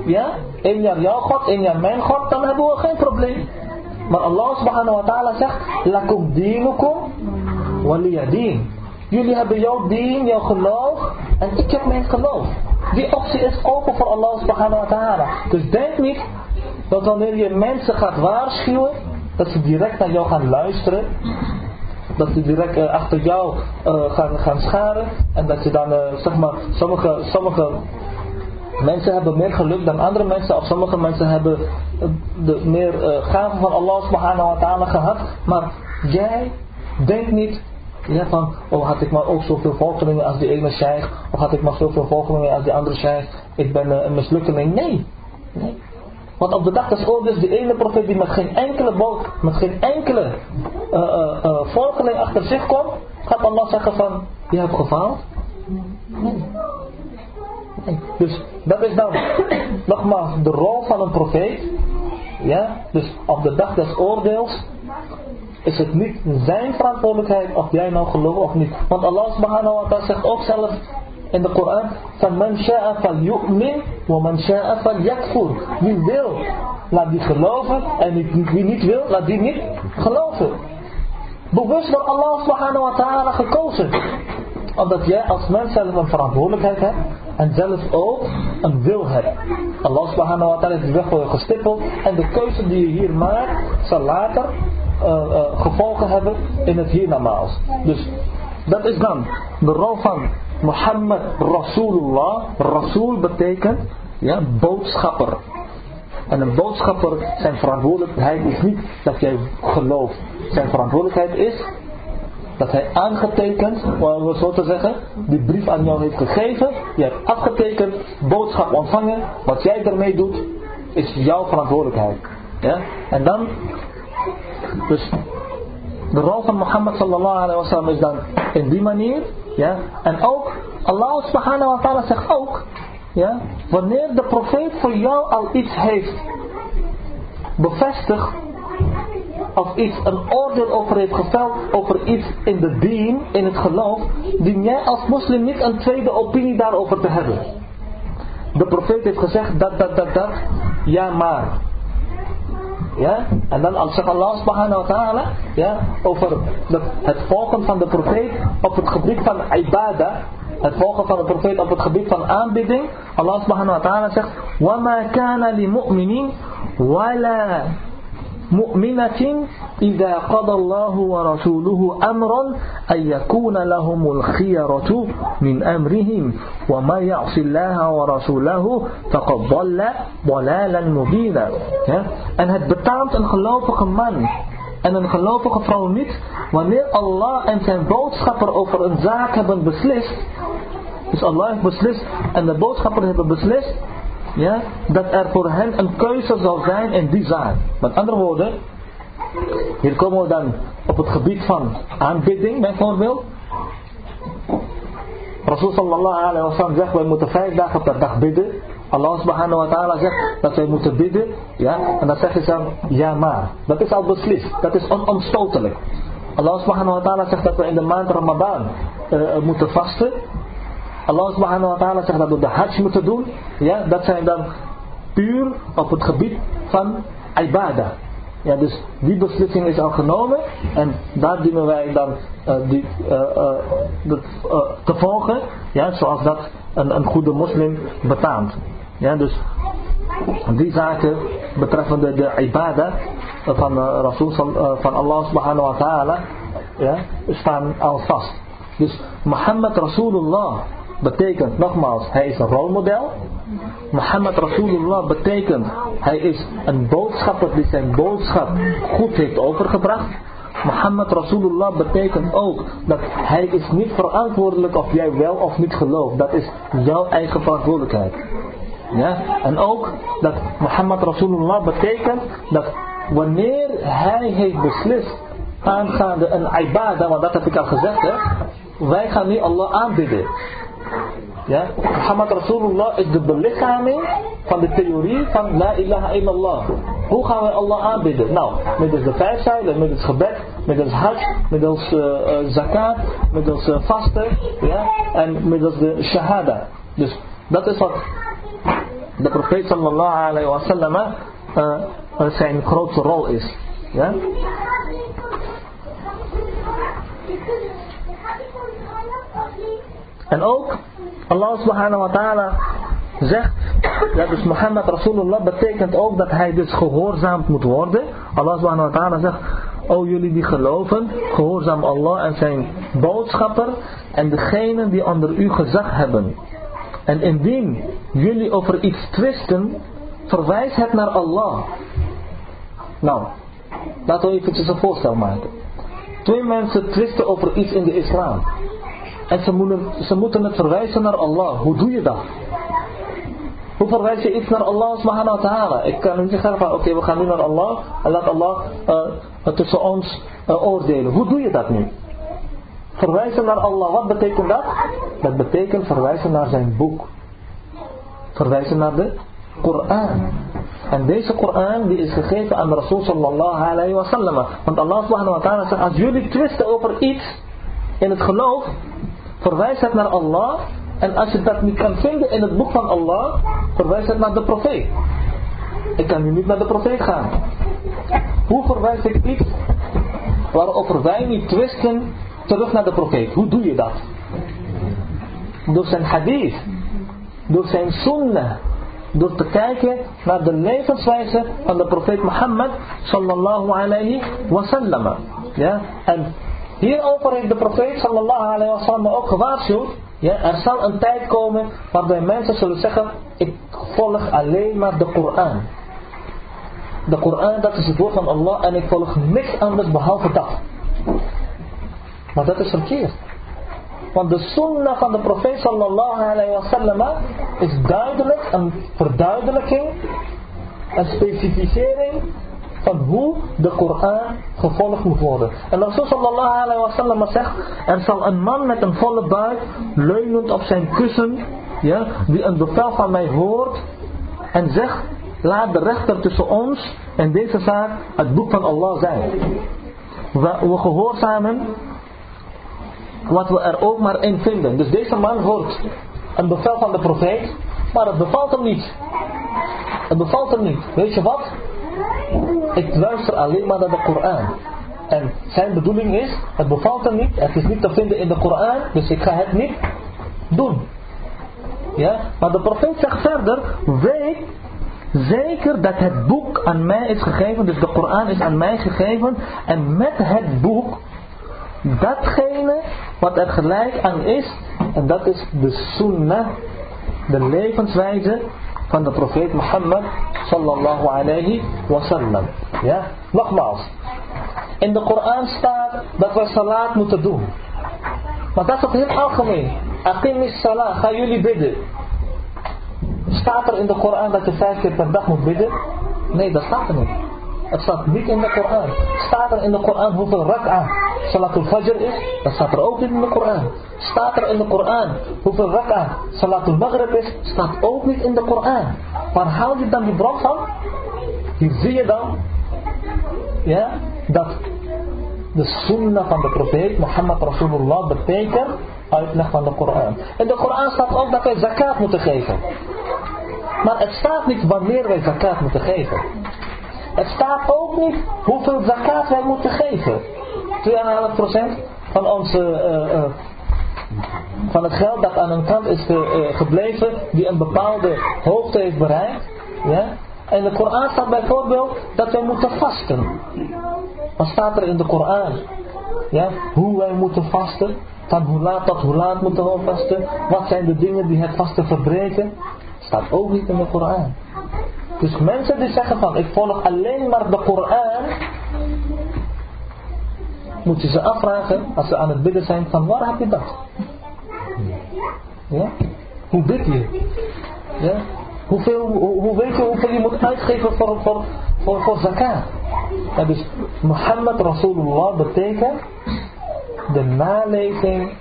Ja? Eén jaar jouw God, één jaar mijn God, dan hebben we geen probleem. Maar Allah subhanahu wa ta'ala zegt, Lakum dinukum waliyadin. Jullie hebben jouw dien, jouw geloof, en ik heb mijn geloof. Die optie is open voor Allah subhanahu wa ta'ala. Dus denk niet dat wanneer je mensen gaat waarschuwen, dat ze direct naar jou gaan luisteren dat ze direct uh, achter jou uh, gaan, gaan scharen. En dat je dan, uh, zeg maar, sommige, sommige mensen hebben meer geluk dan andere mensen, of sommige mensen hebben de meer gaven van Allah subhanahu wa ta'ala gehad, maar jij denkt niet ja, van, oh had ik maar ook zoveel volgelingen als die ene sheikh, of had ik maar zoveel volgelingen als die andere sheikh, ik ben een mislukkeling. Nee, nee. Want op de dag des oordeels, die ene profeet die met geen enkele boot, met geen enkele uh, volgeling achter zich komt, gaat Allah zeggen van, je hebt gefaald. Dus dat is dan nogmaals de rol van een profeet. Ja, dus op de dag des oordeels is het niet zijn verantwoordelijkheid of jij nou gelooft of niet. Want Allah subhanahu wa ta'ala zegt ook zelf in de Koran van man sha'a fal yu'min wa man sha'a fal yakfur. Wie wil, laat die geloven en wie niet wil, laat die niet geloven. Bewust wordt Allah subhanahu wa ta'ala gekozen. Omdat jij als mens zelf een verantwoordelijkheid hebt en zelf ook een wil hebt. Allah subhanahu wa ta'ala heeft de weg voor je gestippeld en de keuze die je hier maakt zal later uh, uh, gevolgen hebben in het hiernamaals. Dus dat is dan de rol van Mohammed Rasulullah. Rasul betekent ja, boodschapper. En een boodschapper, zijn verantwoordelijkheid is niet dat jij gelooft. Zijn verantwoordelijkheid is dat hij aangetekend, om zo te zeggen, die brief aan jou heeft gegeven. Je hebt afgetekend, boodschap ontvangen. Wat jij ermee doet, is jouw verantwoordelijkheid. Ja? En dan, dus de rol van Mohammed sallallahu alayhi wa sallam is dan in die manier. Ja? En ook, Allah subhanahu wa ta'ala zegt ook, ja, wanneer de profeet voor jou al iets heeft bevestigd, of iets, een oordeel over heeft geveld, over iets in de dien, in het geloof, dien jij als moslim niet een tweede opinie daarover te hebben. De profeet heeft gezegd dat, dat, dat, dat, ja maar. Ja? En dan als zegt Allah subhanahu wa ta'ala ja, over de, het volgen van de profeet op het gebied van ibadah. Het volgen van de profeet op het gebied van aanbidding. Allah subhanahu wa ta'ala zegt: وَمَا كَانَ لِمُؤْمِنٍ وَلَا مؤمنة إذا قضى الله ورسوله أمرا أن يكون لهم الخيرة من أمرهم وما يعص الله ورسوله فقد ضل ضلالا مبينا en het betaamt een gelovige man en een gelovige vrouw niet wanneer Allah en zijn boodschapper over een zaak hebben beslist dus Allah heeft beslist en de boodschapper hebben beslist ja, dat er voor hen een keuze zal zijn in die zaak. Met andere woorden, hier komen we dan op het gebied van aanbidding bijvoorbeeld. Rasul sallallahu alayhi wa sallam zegt, wij moeten vijf dagen per dag bidden. Allah subhanahu wa ta'ala zegt dat wij moeten bidden. Ja, en dan zeg je dan, ja maar. Dat is al beslist. Dat is onomstotelijk. Allah subhanahu wa ta'ala zegt dat we in de maand Ramadan uh, moeten vasten. Allah subhanahu wa ta'ala zegt dat we de hajj moeten doen. Ja, dat zijn dan puur op het gebied van ibadah. Ja, dus die beslissing is al genomen en daar dienen wij dan uh, die, uh, uh, te volgen, ja, zoals dat een, een goede moslim betaamt. Ja, dus die zaken betreffende de ibadah van, Rasul, van Allah subhanahu wa ta'ala ja, staan al vast. Dus Mohammed Rasulullah betekent nogmaals, hij is een rolmodel. Mohammed Rasulullah betekent, hij is een boodschapper die zijn boodschap goed heeft overgebracht. Mohammed Rasulullah betekent ook dat hij is niet verantwoordelijk of jij wel of niet gelooft. Dat is jouw eigen verantwoordelijkheid. Ja? En ook dat Mohammed Rasulullah betekent dat wanneer hij heeft beslist aangaande een ibadah, want dat heb ik al gezegd, hè, wij gaan niet Allah aanbidden. Ja? Muhammad Rasulullah is de belichaming van de theorie van La ilaha illallah. Hoe gaan we Allah aanbidden? Nou, middels de vijf zuilen, middels gebed, middels hajj, middels uh, zakat, middels uh, vasten ja? en middels de shahada. Dus dat is wat de profeet sallallahu alayhi wa sallam zijn grootste rol is. Ja? En ook Allah subhanahu wa ta'ala zegt, dat dus Mohammed Rasulullah betekent ook dat hij dus gehoorzaamd moet worden. Allah subhanahu wa ta'ala zegt, o jullie die geloven, gehoorzaam Allah en zijn boodschapper en degenen die onder u gezag hebben. En indien jullie over iets twisten, verwijs het naar Allah. Nou, laten we eventjes een voorstel maken. Twee mensen twisten over iets in de islam. En ze moeten, het verwijzen naar Allah. Hoe doe je dat? Hoe verwijs je iets naar Allah subhanahu wa ta'ala? Ik kan niet zeggen van oké we gaan nu naar Allah en laat Allah uh, tussen ons uh, oordelen. Hoe doe je dat nu? Verwijzen naar Allah, wat betekent dat? Dat betekent verwijzen naar zijn boek. Verwijzen naar de Koran. En deze Koran die is gegeven aan Rasul sallallahu alayhi wa sallam. Want Allah subhanahu wa ta'ala zegt, als jullie twisten over iets in het geloof, verwijs het naar Allah. En als je dat niet kan vinden in het boek van Allah, verwijs het naar de profeet. Ik kan nu niet naar de profeet gaan. Hoe verwijs ik iets waarover wij niet twisten terug naar de profeet? Hoe doe je dat? Door zijn hadith. Door zijn sunnah door te kijken naar de levenswijze van de profeet Mohammed sallallahu alayhi wasallam. Ja? En hierover heeft de profeet sallallahu alayhi wasallam ook gewaarschuwd. Ja, er zal een tijd komen waarbij mensen zullen zeggen, ik volg alleen maar de Koran. De Koran dat is het woord van Allah en ik volg niks anders behalve dat. Maar dat is verkeerd. Want de sunnah van de profeet sallallahu alayhi wa sallam is duidelijk een verduidelijking, een specificering van hoe de Koran gevolgd moet worden. En Rasul sallallahu alayhi wa sallam zegt, er zal een man met een volle buik, leunend op zijn kussen, ja, die een bevel van mij hoort en zegt, laat de rechter tussen ons en deze zaak het boek van Allah zijn. We, we gehoorzamen wat we er ook maar in vinden. Dus deze man hoort een bevel van de profeet, maar het bevalt hem niet. Het bevalt hem niet. Weet je wat? Ik luister alleen maar naar de Koran. En zijn bedoeling is, het bevalt hem niet, het is niet te vinden in de Koran, dus ik ga het niet doen. Ja? Maar de profeet zegt verder, weet zeker dat het boek aan mij is gegeven, dus de Koran is aan mij gegeven, en met het boek datgene wat er gelijk aan is. En dat is de sunnah, de levenswijze van de profeet Mohammed sallallahu alayhi wasallam. Ja, nogmaals. In de Koran staat dat we salat moeten doen. Maar dat is ook heel algemeen. Aqimis salat, gaan jullie bidden. Staat er in de Koran dat je vijf keer per dag moet bidden? Nee, dat staat er niet. Het staat niet in de Koran. Staat er in de Koran hoeveel rak'a Salatul Fajr is? Dat staat er ook niet in de Koran. Staat er in de Koran hoeveel rak'a Salatul Maghrib is? Staat ook niet in de Koran. Waar haal je dan die bron van? Hier zie je dan ja, dat de sunnah van de profeet Mohammed Rasulullah betekent uitleg van de Koran. In de Koran staat ook dat wij zakat moeten geven. Maar het staat niet wanneer wij zakat moeten geven. Het staat ook niet hoeveel zakat wij moeten geven. 2,5% van onze uh, van het geld dat aan een kant is uh, gebleven die een bepaalde hoogte heeft bereikt. Ja? En de Koran staat bijvoorbeeld dat wij moeten vasten. Wat staat er in de Koran? Ja? Hoe wij moeten vasten. Van hoe laat tot hoe laat moeten we vasten. Wat zijn de dingen die het vasten verbreken. Staat ook niet in de Koran. Dus mensen die zeggen van ik volg alleen maar de Koran. Moet je ze afvragen als ze aan het bidden zijn van waar heb je dat? Ja? Hoe bid je? Ja? Hoeveel, hoe, weet je hoeveel je moet uitgeven voor, voor, voor, voor zakat? Ja, dus Mohammed Rasulullah betekent de naleving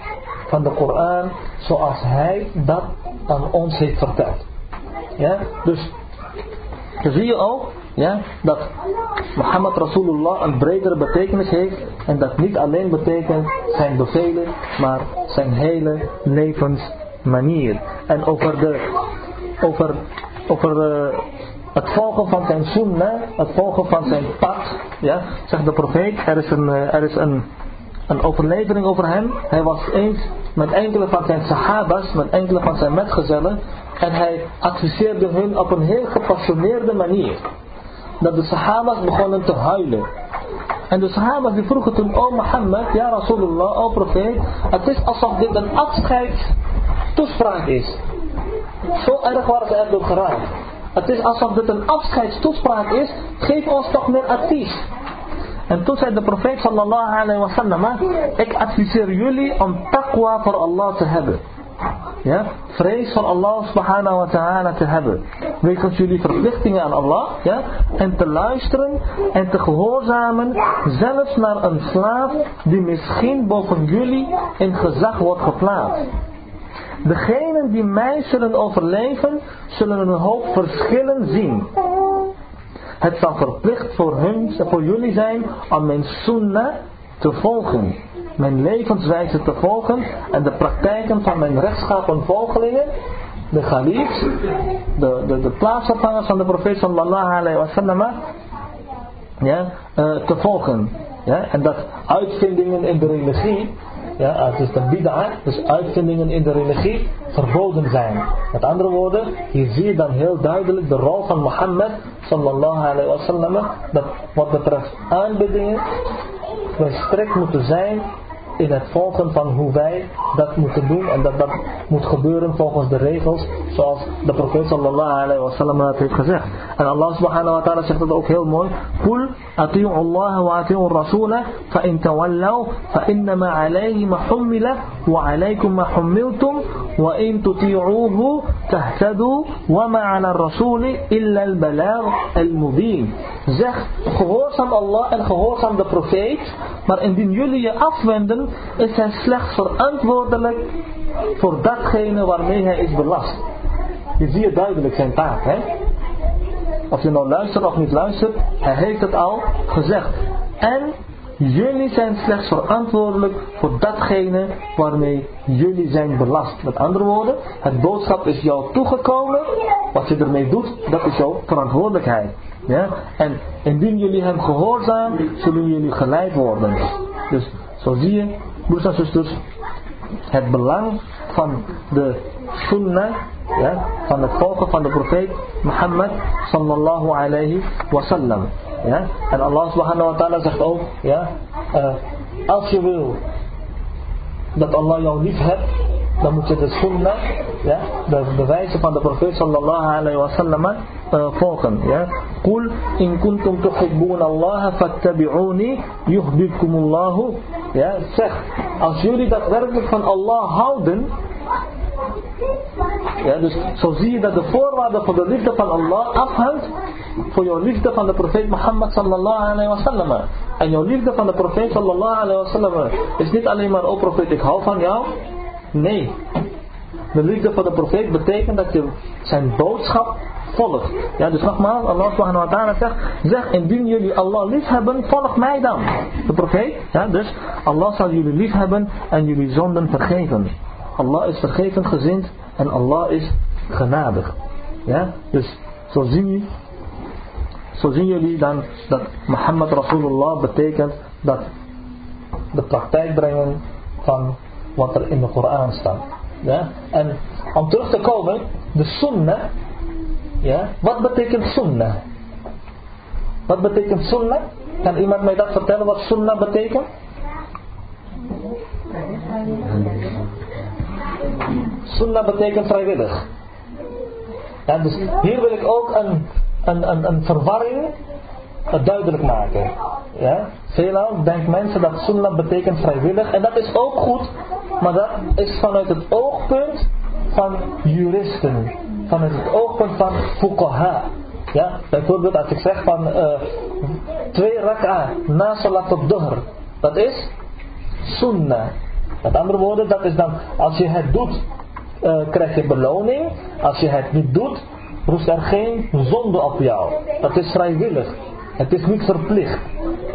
van de Koran zoals hij dat aan ons heeft verteld. Ja? Dus dan zie je ook ja, dat Mohammed Rasulullah een bredere betekenis heeft. En dat niet alleen betekent zijn bevelen, maar zijn hele levensmanier. En over, de, over, over uh, het volgen van zijn sunnah, het volgen van zijn pad, ja, zegt de profeet, er is een, uh, er is een, een overlevering over hem. Hij was eens met enkele van zijn sahabas, met enkele van zijn metgezellen. En hij adviseerde hun op een heel gepassioneerde manier. Dat de sahabas begonnen te huilen. En de sahabas die vroegen toen, oh Mohammed, ja Rasulullah, oh profeet. Het is alsof dit een afscheidstoespraak is. Zo erg waren ze erdoor geraakt. Het is alsof dit een afscheidstoespraak is. Geef ons toch meer advies. En toen zei de profeet sallallahu alayhi wa sallam. Ik adviseer jullie om taqwa voor Allah te hebben. Ja, vrees van Allah subhanahu wa ta'ala te hebben. Wegens jullie verplichtingen aan Allah. Ja, en te luisteren en te gehoorzamen. Zelfs naar een slaaf die misschien boven jullie in gezag wordt geplaatst. Degenen die mij zullen overleven, zullen een hoop verschillen zien. Het zal verplicht voor, hun, voor jullie zijn om mijn sunnah te volgen. Mijn levenswijze te volgen en de praktijken van mijn rechtschapen volgelingen, de ghalifs, de, de, plaatsvervangers van de profeet sallallahu alayhi wa sallam, ja, uh, te volgen. Ja, en dat uitvindingen in de religie ja, het is de bid'a, dus uitvindingen in de religie, verboden zijn. Met andere woorden, hier zie je dan heel duidelijk de rol van Mohammed sallallahu alayhi wa sallam, dat wat betreft aanbiddingen, wij strikt moeten zijn in het volgen van hoe wij dat moeten doen en dat dat moet gebeuren volgens de regels zoals de profeet sallallahu alayhi wa sallam het heeft gezegd. En Allah subhanahu wa ta'ala zegt dat ook heel mooi. Kul ati'u Allah wa ati'u rasula fa in tawallaw fa innama alayhi ma hummila wa alaykum ma hummiltum wa ma ala rasuli illa al balagh al mubin. Zeg gehoorzaam Allah en gehoorzaam de profeet maar indien jullie je afwenden, is hij slechts verantwoordelijk voor datgene waarmee hij is belast. Je ziet duidelijk zijn taak, hè? Of je nou luistert of niet luistert, hij heeft het al gezegd. En jullie zijn slechts verantwoordelijk voor datgene waarmee jullie zijn belast. Met andere woorden, het boodschap is jou toegekomen. Wat je ermee doet, dat is jouw verantwoordelijkheid. Ja? En indien jullie hem gehoorzaam, zullen jullie geleid worden. Dus zo zie je, broers en zusters, het belang van de sunnah, ja, van het volgen van de profeet Mohammed sallallahu alayhi wa sallam. Ja? En Allah subhanahu wa ta'ala zegt ook, ja, uh, als je wil dat Allah jou lief hebt, dan moet je de sunnah, ja, de bewijzen van de profeet sallallahu alayhi wa sallam uh, volgen. Ja. Qul in kuntum tuhibbun Allah fattabi'uni yuhbibkumullahu. Ja, zeg, als jullie daadwerkelijk van Allah houden, ja, dus zo zie je dat de voorwaarde voor de liefde van Allah afhangt voor jouw liefde van de profeet Mohammed sallallahu alayhi wa sallam. En jouw liefde van de profeet sallallahu alayhi wa sallam is niet alleen maar, oh profeet ik hou van jou. Nee. De liefde voor de profeet betekent dat je zijn boodschap volgt. Ja, dus nogmaals, Allah subhanahu wa ta'ala zegt, zeg indien jullie Allah lief hebben, volg mij dan. De profeet, ja, dus Allah zal jullie lief hebben en jullie zonden vergeven. Allah is vergevend gezind en Allah is genadig. Ja, dus zo zien, jullie, zo zien jullie dan dat Muhammad Rasulullah betekent dat de praktijk brengen van wat er in de Koran staat. Ja? En om terug te komen, de sunnah, ja? wat betekent sunnah? Wat betekent sunnah? Kan iemand mij dat vertellen wat sunnah betekent? Sunnah betekent vrijwillig. Ja, dus hier wil ik ook een, een, een, een verwarring duidelijk maken. Ja? Veelal denken mensen dat sunnah betekent vrijwillig. En dat is ook goed. Maar dat is vanuit het oogpunt van juristen. Vanuit het oogpunt van fuqaha. Ja, bijvoorbeeld als ik zeg van uh, twee rak'a na salat op dhuhr. Dat is sunnah. Met andere woorden, dat is dan als je het doet, uh, krijg je beloning. Als je het niet doet, rust er geen zonde op jou. Dat is vrijwillig. Het is niet verplicht.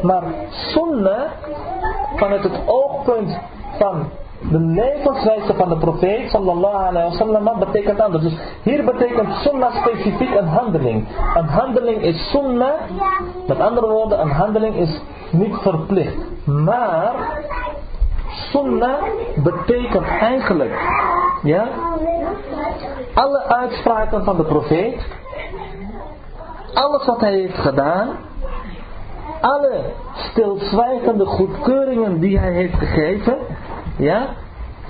Maar zonde, vanuit het oogpunt van de levenswijze van de profeet sallallahu alayhi wa sallam betekent anders. Dus hier betekent sunnah specifiek een handeling. Een handeling is sunnah. Met andere woorden, een handeling is niet verplicht. Maar sunnah betekent eigenlijk ja, alle uitspraken van de profeet, alles wat hij heeft gedaan, alle stilzwijgende goedkeuringen die hij heeft gegeven, ja,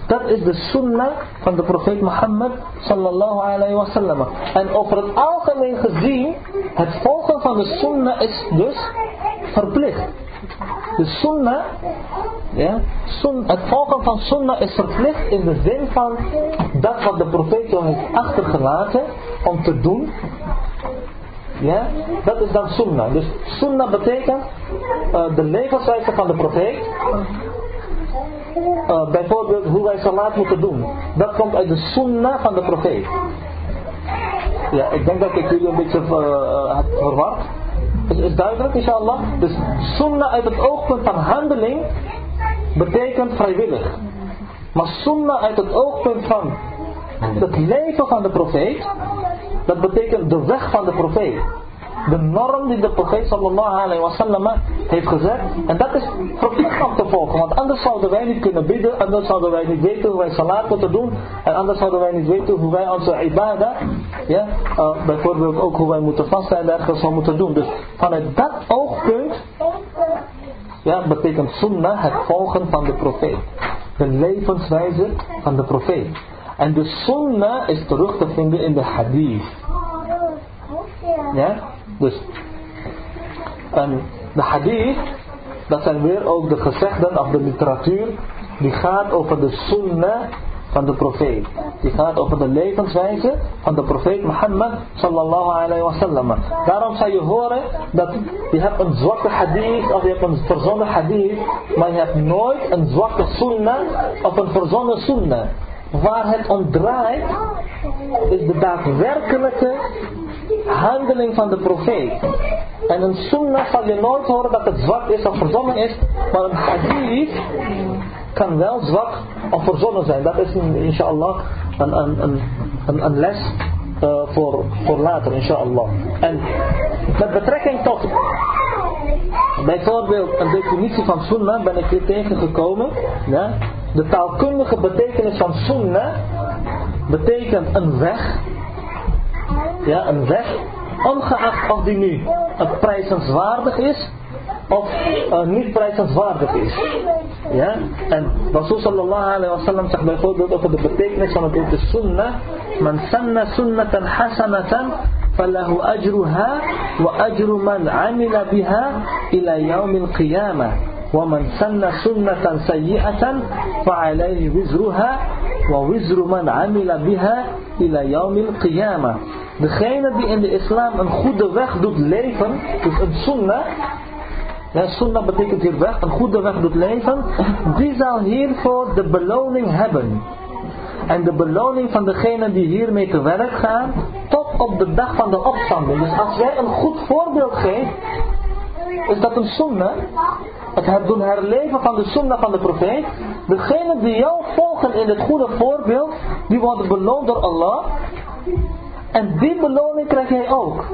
Dat is de sunnah van de profeet Mohammed sallallahu alayhi wa sallam. En over het algemeen gezien, het volgen van de sunnah is dus verplicht. De sunnah, ja, het volgen van sunnah is verplicht in de zin van dat wat de profeet jou heeft achtergelaten om te doen. Ja, dat is dan sunnah. Dus sunnah betekent uh, de levenswijze van de profeet. Uh, bijvoorbeeld hoe wij salat moeten doen. Dat komt uit de sunnah van de profeet. Ja, ik denk dat ik jullie een beetje uh, heb verward. Is, is duidelijk, inshallah? Dus sunnah uit het oogpunt van handeling betekent vrijwillig. Maar sunnah uit het oogpunt van het leven van de profeet, dat betekent de weg van de profeet de norm die de profeet sallallahu alayhi wa sallam heeft gezet. En dat is verplicht te volgen. Want anders zouden wij niet kunnen bidden. Anders zouden wij niet weten hoe wij salat moeten doen. En anders zouden wij niet weten hoe wij onze ibadah. Ja, uh, bijvoorbeeld ook hoe wij moeten vasten en dergelijke moeten doen. Dus vanuit dat oogpunt. Ja, betekent sunnah het volgen van de profeet. De levenswijze van de profeet. En de sunnah is terug te vinden in de hadith. Ja? Dus, en de hadith, dat zijn weer ook de gezegden of de literatuur, die gaat over de sunnah van de profeet. Die gaat over de levenswijze van de profeet Mohammed sallallahu alayhi wa sallam. Daarom zou je horen dat je hebt een zwakke hadith of je hebt een verzonnen hadith, maar je hebt nooit een zwakke sunnah of een verzonnen sunnah. Waar het om draait is de daadwerkelijke handeling van de profeet. En een sunnah zal je nooit horen dat het zwak is of verzonnen is, maar een hadith kan wel zwak of verzonnen zijn. Dat is inshallah een, een, een, een, les uh, voor, voor later inshallah. En met betrekking tot bijvoorbeeld een definitie van sunnah ben ik hier tegengekomen. Ja? De taalkundige betekenis van sunnah betekent een weg ja, een weg, ongeacht of die nu prijzenswaardig is of uh, niet prijzenswaardig is. Ja? En Rasul sallallahu alayhi wa sallam zegt bijvoorbeeld over de betekenis van het woord sunnah. Man sanna sunnatan hasanatan falahu ajruha wa ajru man amila biha ila yawm al-qiyamah. ومن سن سنة سيئة فعليه وزرها ووزر من عمل بها إلى يوم القيامة Degene die in de islam een goede weg doet leven, dus een sunnah, ja, sunnah betekent hier weg, een goede weg doet leven, die zal hiervoor de beloning hebben. En de beloning van degene die hiermee te werk gaan, tot op de dag van de opstanding. Dus als jij een goed voorbeeld geeft, is dat een sunnah. Het doen herleven van de sunnah van de profeet. Degenen die jou volgen in het goede voorbeeld, die worden beloond door Allah. En die beloning krijg jij ook.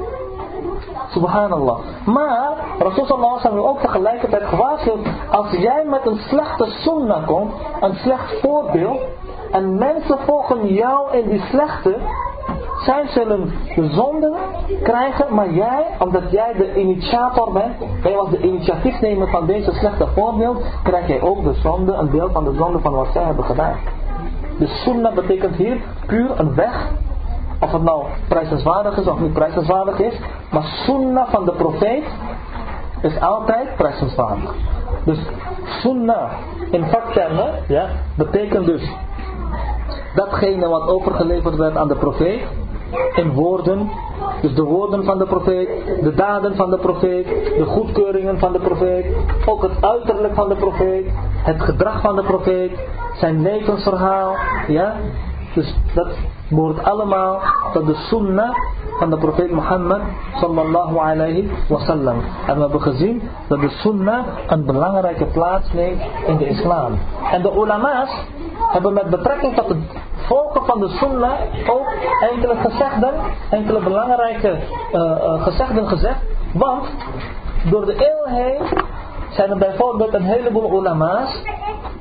Subhanallah. Maar Rasulullah sallallahu ook tegelijkertijd gewaarschuwd. Als jij met een slechte sunnah komt. Een slecht voorbeeld. En mensen volgen jou in die slechte. Zij zullen de zonde krijgen. Maar jij, omdat jij de initiator bent. Jij was de initiatiefnemer van deze slechte voorbeeld. Krijg jij ook de zonde. Een deel van de zonde van wat zij hebben gedaan. De sunnah betekent hier puur een weg of het nou prijzenswaardig is of niet prijzenswaardig is. Maar sunnah van de profeet is altijd prijzenswaardig. Dus sunnah in vaktermen ja, betekent dus datgene wat overgeleverd werd aan de profeet in woorden. Dus de woorden van de profeet, de daden van de profeet, de goedkeuringen van de profeet, ook het uiterlijk van de profeet, het gedrag van de profeet, zijn levensverhaal, ja. Dus dat behoort allemaal tot de sunnah van de profeet Mohammed sallallahu alayhi wasallam. En we hebben gezien dat de sunnah een belangrijke plaats neemt in de islam. En de ulama's hebben met betrekking tot het volgen van de sunnah ook enkele gezegden, enkele belangrijke uh, uh, gezegden gezegd. Want door de eeuw heen zijn er bijvoorbeeld een heleboel ulama's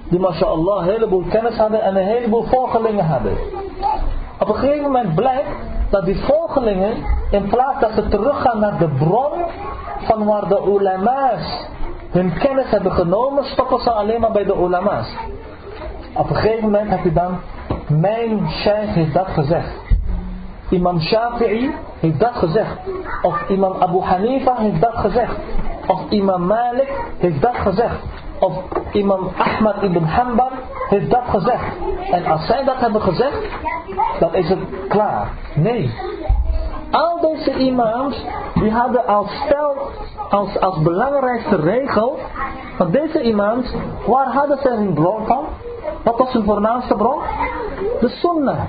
die mashallah een heleboel kennis hadden en een heleboel volgelingen hadden. Op een gegeven moment blijkt dat die volgelingen, in plaats dat ze teruggaan naar de bron van waar de ulama's hun kennis hebben genomen, stoppen ze alleen maar bij de ulama's. Op een gegeven moment heb je dan, mijn sheikh heeft dat gezegd. Imam Shafi'i heeft dat gezegd. Of imam Abu Hanifa heeft dat gezegd. Of imam Malik heeft dat gezegd. Of imam Ahmad ibn Hanbal heeft dat gezegd. En als zij dat hebben gezegd, dan is het klaar. Nee. Al deze imams, die hadden als stel, als, als belangrijkste regel, van deze imams, waar hadden ze hun bron van? Wat was hun voornaamste bron? De sunnah.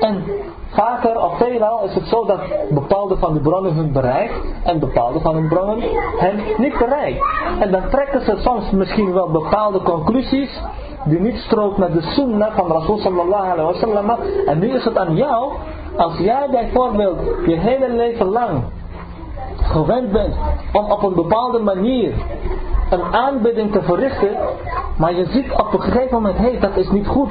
En vaker of veelal is het zo dat bepaalde van die bronnen hun bereikt en bepaalde van hun bronnen hen niet bereikt. En dan trekken ze soms misschien wel bepaalde conclusies die niet strookt met de sunnah van Rasul sallallahu alaihi wasallam. En nu is het aan jou, als jij bijvoorbeeld je hele leven lang gewend bent om op een bepaalde manier een aanbidding te verrichten, maar je ziet op een gegeven moment, hé, hey, dat is niet goed.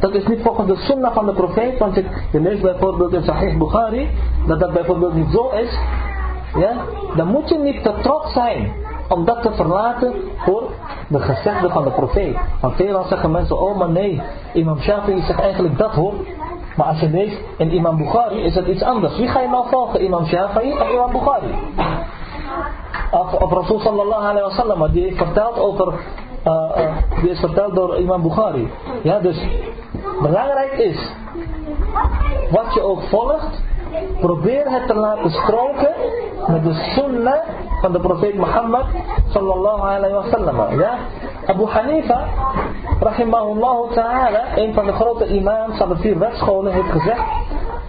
Dat is niet volgens de sunnah van de profeet, want je, je leest bijvoorbeeld in Sahih Bukhari, dat dat bijvoorbeeld niet zo is. Ja, dan moet je niet te trots zijn om dat te verlaten voor de gezegde van de profeet. Want veelal zeggen mensen, oh maar nee, Imam Shafi'i zegt eigenlijk dat hoor. Maar als je leest in Imam Bukhari is het iets anders. Wie ga je nou volgen, Imam Shafi'i of Imam Bukhari? Of, of Rasul sallallahu alaihi wasallam, die heeft verteld over uh, uh, die is verteld door Imam Bukhari. Ja, dus belangrijk is, wat je ook volgt, probeer het te laten stroken met de sunnah van de profeet Mohammed sallallahu alayhi wa sallam. Ja? Abu Hanifa, rahimahullah ta'ala, een van de grote imams van de vier wetscholen, heeft gezegd,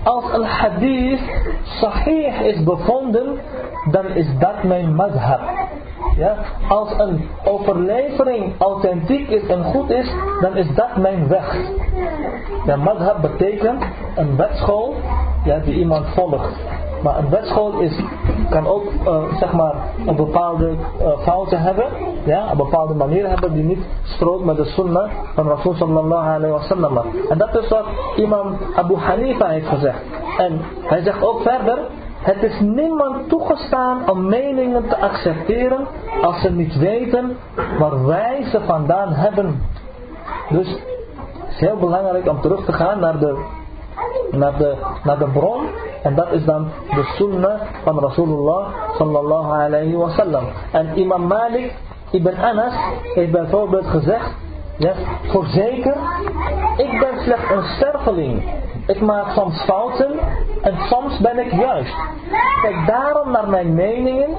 als een hadith sahih is bevonden, dan is dat mijn madhab. Ja, als een overlevering authentiek is en goed is, dan is dat mijn weg. Ja, madhab betekent een wetschool ja, die iemand volgt. Maar een wetschool is, kan ook uh, zeg maar een bepaalde uh, fouten hebben, ja, een bepaalde manier hebben die niet strookt met de sunnah van Rasul sallallahu alayhi wa sallam. En dat is wat imam Abu Hanifa heeft gezegd. En hij zegt ook verder, het is niemand toegestaan om meningen te accepteren als ze niet weten waar wij ze vandaan hebben. Dus het is heel belangrijk om terug te gaan naar de, naar de, de bron. En dat is dan de sunnah van Rasulullah sallallahu alayhi wa sallam. En imam Malik ibn Anas heeft bijvoorbeeld gezegd. Ja, voorzeker, ik ben slechts een sterveling ik maak soms fouten en soms ben ik juist. Kijk daarom naar mijn meningen.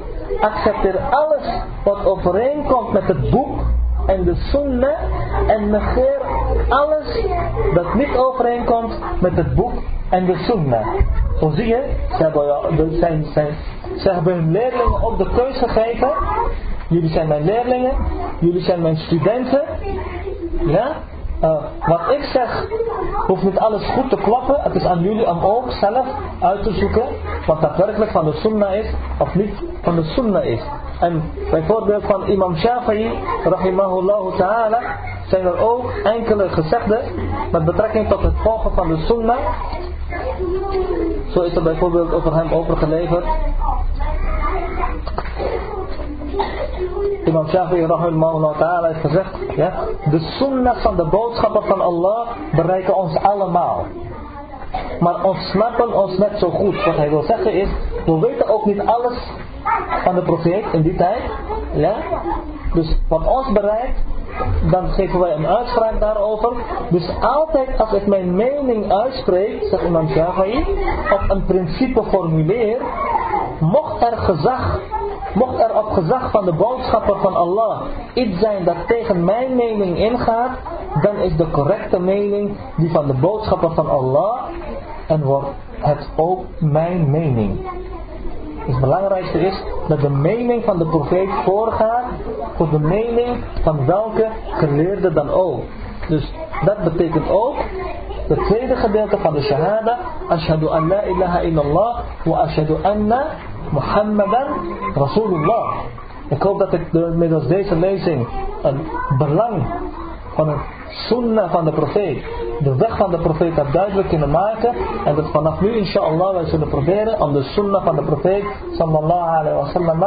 Accepteer alles wat overeenkomt met het boek en de sunnah. En negeer alles dat niet overeenkomt met het boek en de sunnah. Zo zie je, ze hebben, zijn, zijn, ze hebben hun leerlingen ook de keuze gegeven. Jullie zijn mijn leerlingen, jullie zijn mijn studenten. Ja? uh, wat ik zeg, hoeft niet alles goed te kloppen. Het is aan jullie om ook zelf uit te zoeken wat daadwerkelijk van de sunnah is of niet van de sunnah is. En bijvoorbeeld van imam Shafi'i, rahimahullah ta'ala, zijn er ook enkele gezegden met betrekking tot het volgen van de sunnah. Zo is er bijvoorbeeld over hem overgeleverd. Imam Shafi'i rahimahullah ta'ala heeft gezegd, ja, de sunnah van de boodschappen van Allah bereiken ons allemaal. Maar ontsnappen ons net zo goed. Wat hij wil zeggen is, we weten ook niet alles van de profeet in die tijd. Ja? Dus wat ons bereikt, dan geven wij een uitspraak daarover. Dus altijd als ik mijn mening uitspreek, zegt Imam Shafi'i, op een principe formuleer, mocht er gezag Mocht er op gezag van de boodschappen van Allah iets zijn dat tegen mijn mening ingaat, dan is de correcte mening die van de boodschappen van Allah en wordt het ook mijn mening. Het belangrijkste is dat de mening van de profeet voorgaat voor de mening van welke geleerde dan ook. Dus dat betekent ook het tweede gedeelte van de shahada. Ashadu an la ilaha illallah wa ashadu anna Muhammadan Rasulullah. Ik hoop dat ik middels deze lezing een belang van het sunnah van de profeet. De weg van de profeet dat duidelijk kunnen maken. En dat vanaf nu inshallah wij zullen proberen om de sunnah van de profeet sallallahu alayhi wa sallam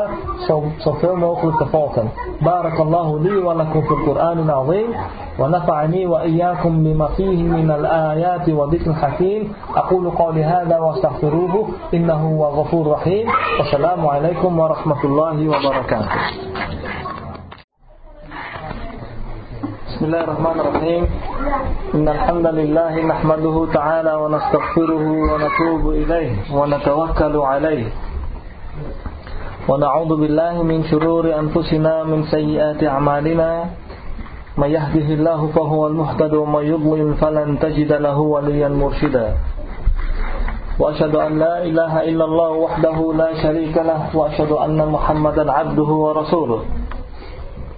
zo, zoveel mogelijk te volgen. Barakallahu li wa lakum fil Qur'an al-azim. ونفعني وإياكم بما فيه من الآيات وذكر الحكيم أقول قولي هذا واستغفروه إنه هو غفور رحيم والسلام عليكم ورحمة الله وبركاته بسم الله الرحمن الرحيم. إن الحمد لله نحمده تعالى ونستغفره ونتوب إليه ونتوكل عليه. ونعوذ بالله من شرور أنفسنا من سيئات أعمالنا. من يهده الله فهو المهتد ومن يضلل فلن تجد له وليا مرشدا. وأشهد أن لا إله إلا الله وحده لا شريك له وأشهد أن محمدا عبده ورسوله.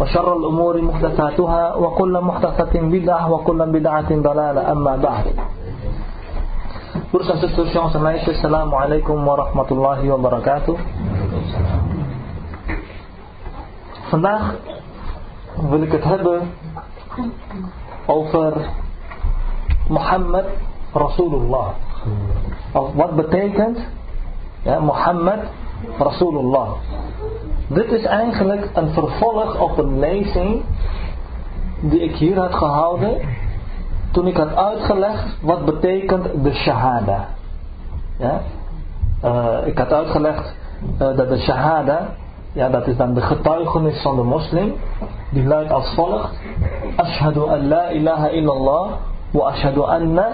وشر الأمور محدثاتها وكل محدثة بدعة وكل بدعة ضلالة. أما بعد. برسا ستو شون السلام عليكم ورحمة الله وبركاته Vandaag wil ik أوفر محمد رسول الله Rasulullah. Of wat betekent ja, Mohammed Rasulullah. Dit is eigenlijk een vervolg op een lezing die ik hier had gehouden toen ik had uitgelegd wat betekent de shahada. Ja? Uh, ik had uitgelegd uh, dat de shahada, ja, dat is dan de getuigenis van de moslim, die luidt als volgt. Ashhadu an la ilaha illallah wa ashhadu anna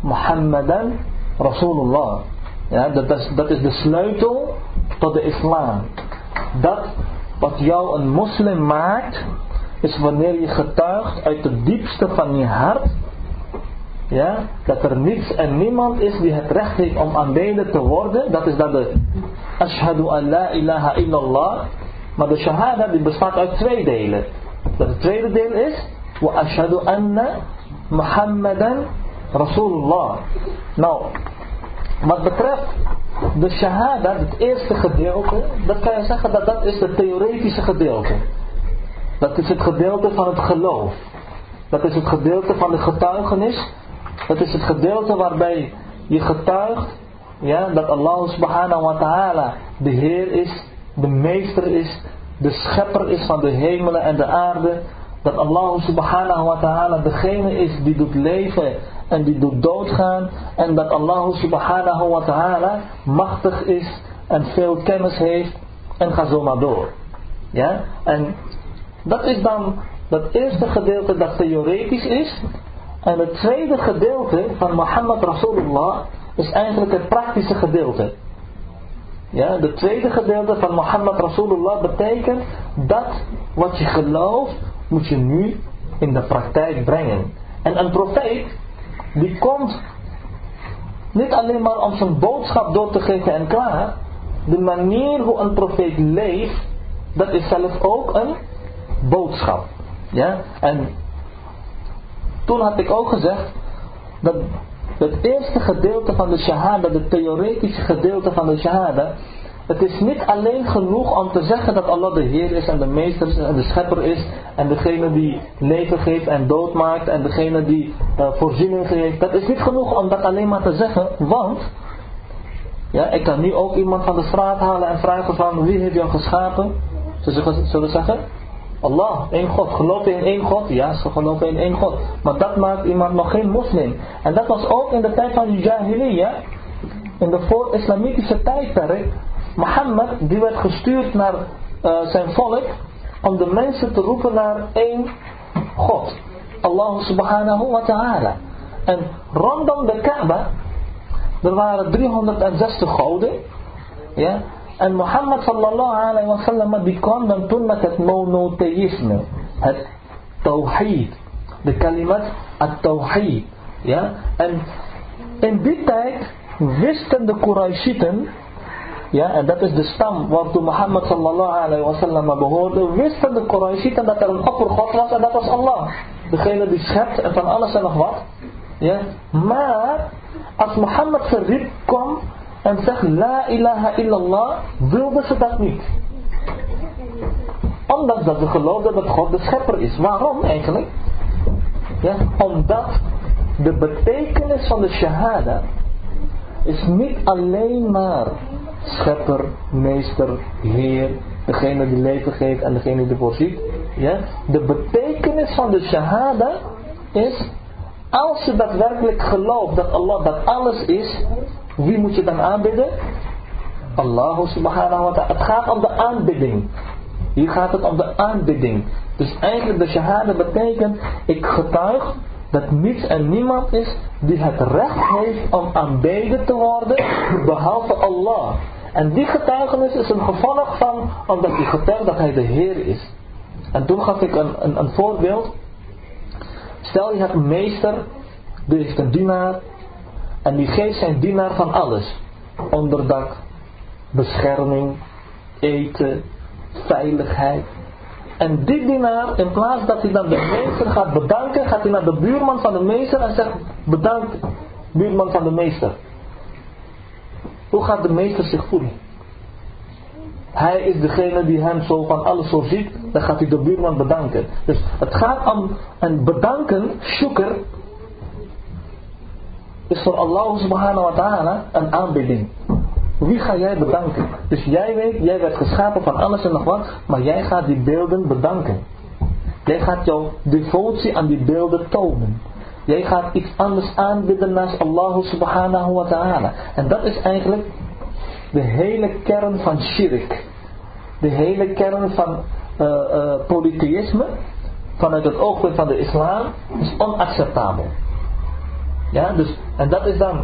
Muhammadan Rasulullah. Ja, dat, is, dat is de sleutel tot de islam. Dat wat jou een moslim maakt, is wanneer je getuigt uit het diepste van je hart ja, dat er niets en niemand is die het recht heeft om aanbeden te worden. Dat is dat de Ashhadu an la ilaha illallah. Maar de shahada bestaat uit twee delen. Dat het tweede deel is. Wa ashhadu anna Muhammadan Rasulullah. Nou, wat betreft de shahada, het eerste gedeelte, dat kan je zeggen dat dat is het theoretische gedeelte. Dat is het gedeelte van het geloof. Dat is het gedeelte van de getuigenis dat is het gedeelte waarbij je getuigt ja, dat Allah subhanahu wa ta'ala de Heer is, de meester is, de schepper is van de hemelen en de aarde. Dat Allah subhanahu wa ta'ala degene is die doet leven en die doet doodgaan. En dat Allah subhanahu wa ta'ala machtig is en veel kennis heeft. En ga zo maar door. Ja? En dat is dan dat eerste gedeelte dat theoretisch is. En het tweede gedeelte van Mohammed Rasulullah is eigenlijk het praktische gedeelte. Ja, het tweede gedeelte van Mohammed Rasulullah betekent dat wat je gelooft, moet je nu in de praktijk brengen. En een profeet, die komt niet alleen maar om zijn boodschap door te geven en klaar. De manier hoe een profeet leeft, dat is zelf ook een boodschap. Ja? En toen had ik ook gezegd dat het eerste gedeelte van de shahada, het theoretische gedeelte van de shahada, het is niet alleen genoeg om te zeggen dat Allah de Heer is en de meester is en de schepper is en degene die leven geeft en dood maakt en degene die uh, voorziening geeft. Dat is niet genoeg om dat alleen maar te zeggen, want ja, ik kan nu ook iemand van de straat halen en vragen van wie heeft jou geschapen? Zullen ze zeggen? Allah, één God. Geloof in één God? Ja, ze geloven in één God. Maar dat maakt iemand nog geen moslim. En dat was ook in de tijd van de Jahiliyyah. In de voor-islamitische tijdperk. Mohammed, die werd gestuurd naar uh, zijn volk. Om de mensen te roepen naar één God. Allah subhanahu wa ta'ala. En rondom de Kaaba. Er waren 360 goden. Ja, en Mohammed sallallahu alayhi wa sallam die kwam dan toen met het monotheïsme. Het tawhid. De kalimat at-tawhid. Ja? En in die tijd wisten de Quraishieten, ja, en dat is de stam waartoe Mohammed sallallahu alayhi wa sallam behoorde, wisten de Quraishieten dat er een oppergod was en dat was Allah. Degene die schept en van alles en nog wat. Ja? Maar als Mohammed verriep kwam en zegt La ilaha illallah, wilden ze dat niet. Omdat dat ze geloofden dat God de schepper is. Waarom eigenlijk? Ja, omdat de betekenis van de shahada is niet alleen maar schepper, meester, heer, degene die leven geeft en degene die voorziet. Ja? De betekenis van de shahada is, als je daadwerkelijk gelooft dat Allah dat alles is, wie moet je dan aanbidden? Allah subhanahu wa ta'ala. Het gaat om de aanbidding. Hier gaat het om de aanbidding. Dus eigenlijk de shahada betekent, ik getuig dat niets en niemand is die het recht heeft om aanbeden te worden, behalve Allah. En die getuigenis is een gevolg van, omdat hij getuigt dat hij de Heer is. En toen gaf ik een, een, een voorbeeld. Stel je hebt een meester, die heeft een dienaar, en die geeft zijn dienaar van alles. Onderdak, bescherming, eten, veiligheid. En die dienaar, in plaats dat hij dan de meester gaat bedanken, gaat hij naar de buurman van de meester en zegt, bedankt buurman van de meester. Hoe gaat de meester zich voelen? Hij is degene die hem zo van alles voorziet, dan gaat hij de buurman bedanken. Dus het gaat om een bedanken, shukr, is voor Allah subhanahu wa ta'ala een aanbidding. Wie ga jij bedanken? Dus jij weet, jij werd geschapen van alles en nog wat, maar jij gaat die beelden bedanken. Jij gaat jouw devotie aan die beelden tonen. Jij gaat iets anders aanbidden naast Allah subhanahu wa ta'ala. En dat is eigenlijk de hele kern van shirk. De hele kern van uh, polytheïsme, vanuit het oogpunt van de islam, is onacceptabel. Ja, dus, en dat is dan,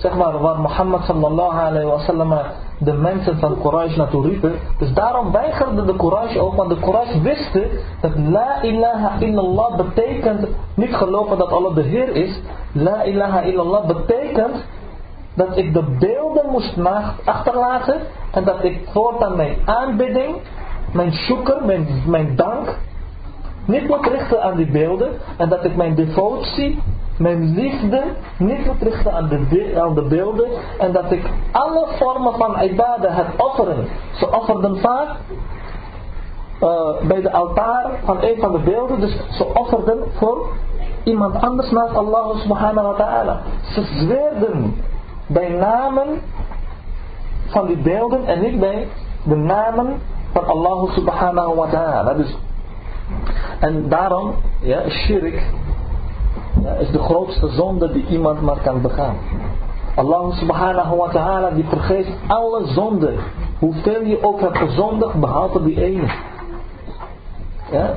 zeg maar, waar Mohammed sallallahu alayhi wa sallam de mensen van Quraysh naartoe riepen. Dus daarom weigerden de Quraysh ook, want de Quraysh wisten dat La ilaha illallah betekent, niet geloven dat Allah de Heer is. La ilaha illallah betekent dat ik de beelden moest achterlaten en dat ik voortaan mijn aanbidding, mijn shukr, mijn, mijn dank, niet moet richten aan die beelden en dat ik mijn devotie mijn liefde niet moet aan de, aan de beelden en dat ik alle vormen van ibadah, het offeren, ze offerden vaak uh, bij de altaar van een van de beelden, dus ze offerden voor iemand anders naast Allah subhanahu wa ta'ala. Ze zweerden bij namen van die beelden en niet bij de namen van Allah subhanahu wa ta'ala. Dus, en daarom, ja, shirk is de grootste zonde die iemand maar kan begaan. Allah subhanahu wa ta'ala die vergeeft alle zonden. Hoeveel je ook hebt gezondigd behalve die ene. Ja?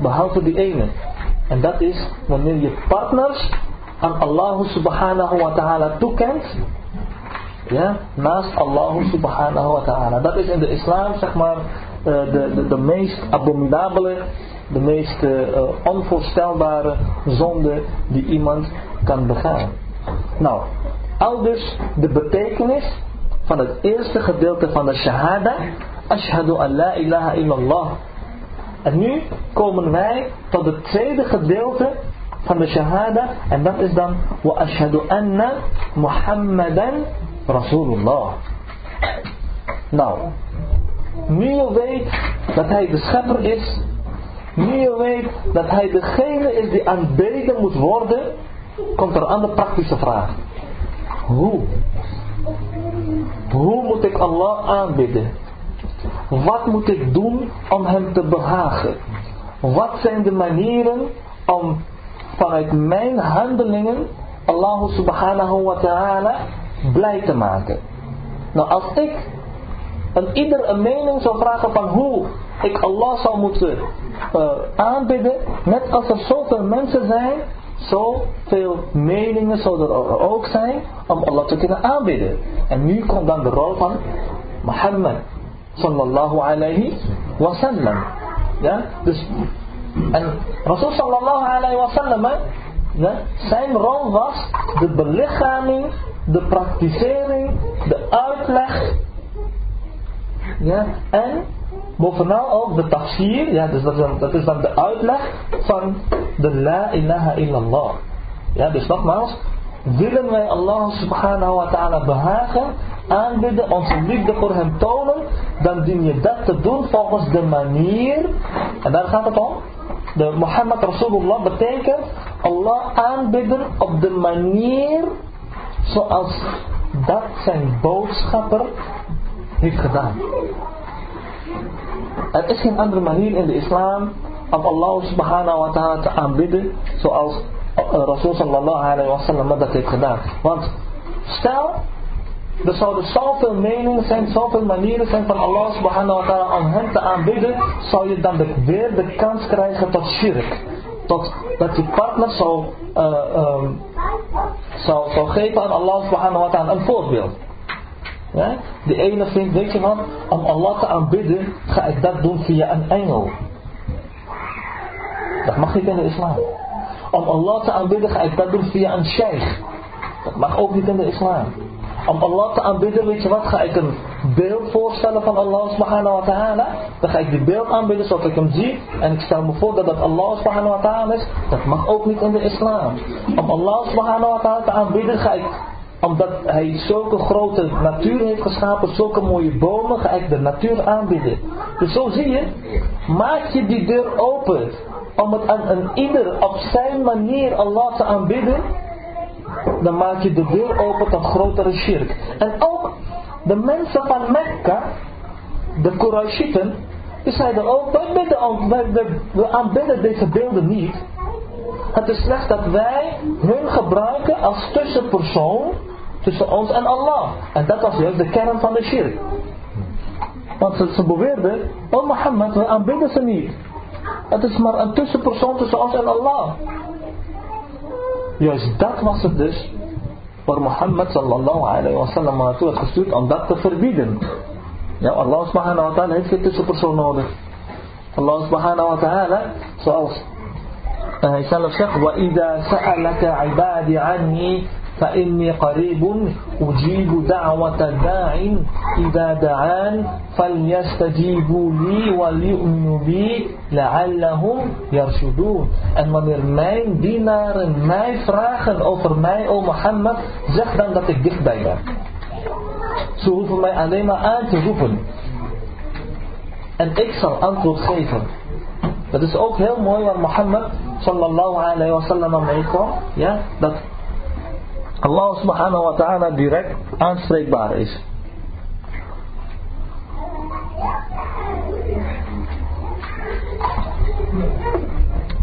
Behalve die ene. En dat is wanneer je partners aan Allah subhanahu wa ta'ala toekent. Ja, naast Allah subhanahu wa ta'ala. Dat is in de islam zeg maar uh, de, de, de meest abominabele de meest uh, onvoorstelbare zonde die iemand kan begaan. Nou, al dus de betekenis van het eerste gedeelte van de shahada. Ashhadu an la ilaha illallah. En nu komen wij tot het tweede gedeelte van de shahada. En dat is dan wa ashhadu anna Muhammadan Rasulullah. Nou, nu je weet dat hij de schepper is je weet dat hij degene is die aanbeden moet worden, komt er een andere praktische vraag. Hoe? Hoe moet ik Allah aanbidden? wat moet ik doen om hem te behagen? Wat zijn de manieren om vanuit mijn handelingen Allah subhanahu wa ta'ala blij te maken? Nou, als ik een ieder een mening zou vragen van hoe ik Allah zou moeten uh, aanbidden, net als er zoveel mensen zijn, zoveel meningen zouden er ook zijn om Allah te kunnen aanbidden. En nu komt dan de rol van Mohammed sallallahu alayhi wa sallam. Ja, dus en Rasul sallallahu alayhi wa sallam, ja, zijn rol was de belichaming, de praktisering, de uitleg ja, en bovenal ook de tafsir, ja, dus dat is, dan, dat is dan de uitleg van de la ilaha illallah. Ja, dus nogmaals, willen wij Allah subhanahu wa ta'ala behagen, aanbidden, onze liefde voor hem tonen, dan dien je dat te doen volgens de manier, en daar gaat het om, de Mohammed Rasulullah betekent Allah aanbidden op de manier zoals dat zijn boodschapper heeft gedaan. Er is geen andere manier in de islam om Allah subhanahu wa ta'ala te aanbidden zoals Rasul sallallahu alayhi dat heeft gedaan. Want stel, er zouden zoveel meningen zijn, zoveel manieren zijn van Allah subhanahu wa ta'ala om hem te aanbidden, zou je dan weer de kans krijgen tot shirk. Tot dat je partner zou, uh, um, zou, zou geven aan Allah subhanahu wa ta'ala een voorbeeld. De ene vindt, weet je wat, om Allah te aanbidden ga ik dat doen via een engel. Dat mag niet in de islam. Om Allah te aanbidden ga ik dat doen via een sheikh. Dat mag ook niet in de islam. Om Allah te aanbidden, weet je wat, ga ik een beeld voorstellen van Allah subhanahu wa ta'ala. Dan ga ik die beeld aanbidden zoals ik hem zie. En ik stel me voor dat dat Allah subhanahu wa ta'ala is. Dat mag ook niet in de islam. Om Allah subhanahu wa ta'ala te aanbidden ga ik omdat hij zulke grote natuur heeft geschapen, zulke mooie bomen, ga ik de natuur aanbieden. Dus zo zie je, maak je die deur open om het aan een ieder op zijn manier Allah te aanbidden, dan maak je de deur open tot grotere shirk. En ook de mensen van Mekka, de Quraishieten, die zeiden ook, wij, aanbidden deze beelden niet. Het is slechts dat wij hun gebruiken als tussenpersoon tussen ons en Allah. En dat was juist de kern van de shirk. Want ze, beweerden, oh Mohammed, we aanbidden ze niet. Het is maar een tussenpersoon tussen ons en Allah. Juist dat was het dus waar Mohammed sallallahu alayhi wa sallam naartoe gestuurd om dat te verbieden. Ja, Allah subhanahu wa ta'ala heeft geen tussenpersoon nodig. Allah subhanahu wa ta'ala, zoals hij zelf zegt, وَإِذَا سَأَلَكَ عِبَادِ عَنِّي فإني قريب أجيب دعوة الداع إذا دعان فليستجيبوا لي وليؤمنوا بي لعلهم يرشدون En wanneer mijn dienaren mij vragen over mij, o Mohammed, zeg dan dat ik dichtbij ben. Ze hoeven mij alleen maar aan te roepen. En ik zal antwoord geven. Dat is ook heel mooi waar Mohammed sallallahu alayhi wa sallam mee. Ja, dat Allah subhanahu wa ta'ala direct aanspreekbaar is.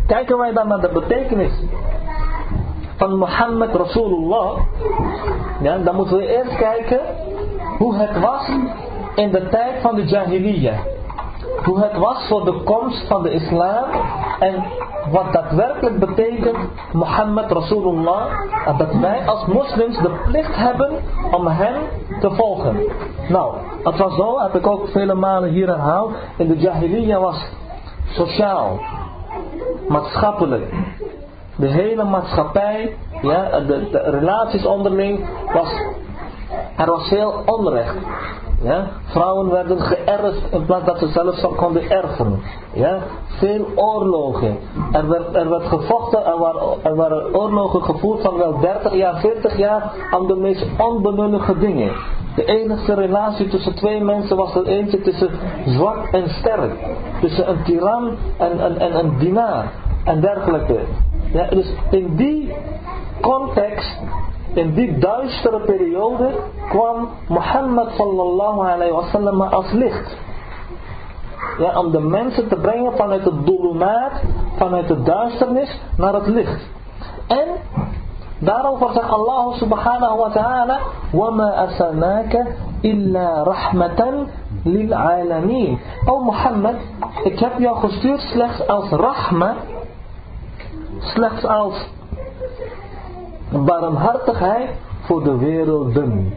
Kijken wij dan naar de betekenis van Mohammed Rasulullah, ja, dan moeten we eerst kijken hoe het was in de tijd van de Jahiliyyah. Hoe het was voor de komst van de islam en wat daadwerkelijk betekent Mohammed Rasulullah. En dat wij als moslims de plicht hebben om hem te volgen. Nou, het was zo, heb ik ook vele malen hier herhaald. In de Jahiliyyah was sociaal, maatschappelijk. De hele maatschappij, ja, de, de relaties onderling was er was veel onrecht. Ja? Vrouwen werden geërfd in plaats dat ze zelf konden erven. Ja? Veel oorlogen. Er werd, er werd gevochten, er waren, er waren oorlogen gevoerd van wel 30 jaar, 40 jaar aan de meest onbenullige dingen. De enige relatie tussen twee mensen was er eentje tussen zwak en sterk. Tussen een tiran en, en, en een dienaar en dergelijke. Ja, dus in die context in die duistere periode kwam Mohammed sallallahu alayhi wa sallam als licht. Ja, om de mensen te brengen vanuit het dulumaat, vanuit de duisternis, naar het licht. En daarover zegt Allah subhanahu wa ta'ala, وَمَا أَرْسَلْنَاكَ إِلَّا رَحْمَةً لِلْعَالَمِينَ O Mohammed, ik heb jou gestuurd slechts als rahma, slechts als barmhartigheid voor de werelden.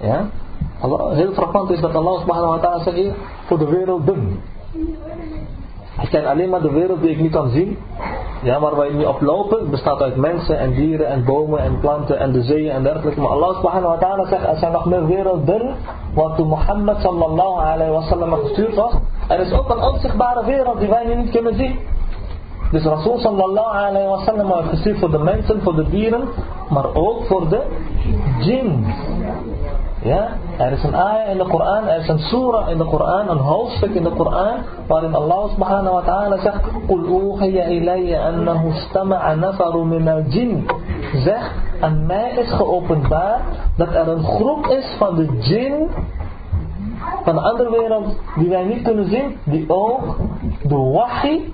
Ja? Heel frappant is dat Allah subhanahu wa ta'ala zegt hier, voor de werelden. Ik ken alleen maar de wereld die ik niet kan zien. Ja, waar wij niet op lopen. bestaat uit mensen en dieren en bomen en planten en de zeeën en dergelijke. Maar Allah subhanahu wa ta'ala zegt, er zijn nog meer werelden. Wat toen Mohammed sallallahu alayhi wa sallam gestuurd was. Er is ook een onzichtbare wereld die wij nu niet kunnen zien. Dus Rasul sallallahu alayhi wa sallam heeft gestuurd voor de mensen, voor de dieren. Maar ook voor de jinn. Ja, er is een ayah in de Koran, er is een surah in de Koran, een hoofdstuk in de Koran, waarin Allah subhanahu wa ta'ala zegt, قُلْ أُوحِيَ إِلَيَّ أَنَّهُ اسْتَمَعَ نَفَرٌ مِنَ الْجِنِّ Zeg, aan mij is geopenbaard dat er een groep is van de jinn, van de andere wereld die wij niet kunnen zien, die ook de wahi,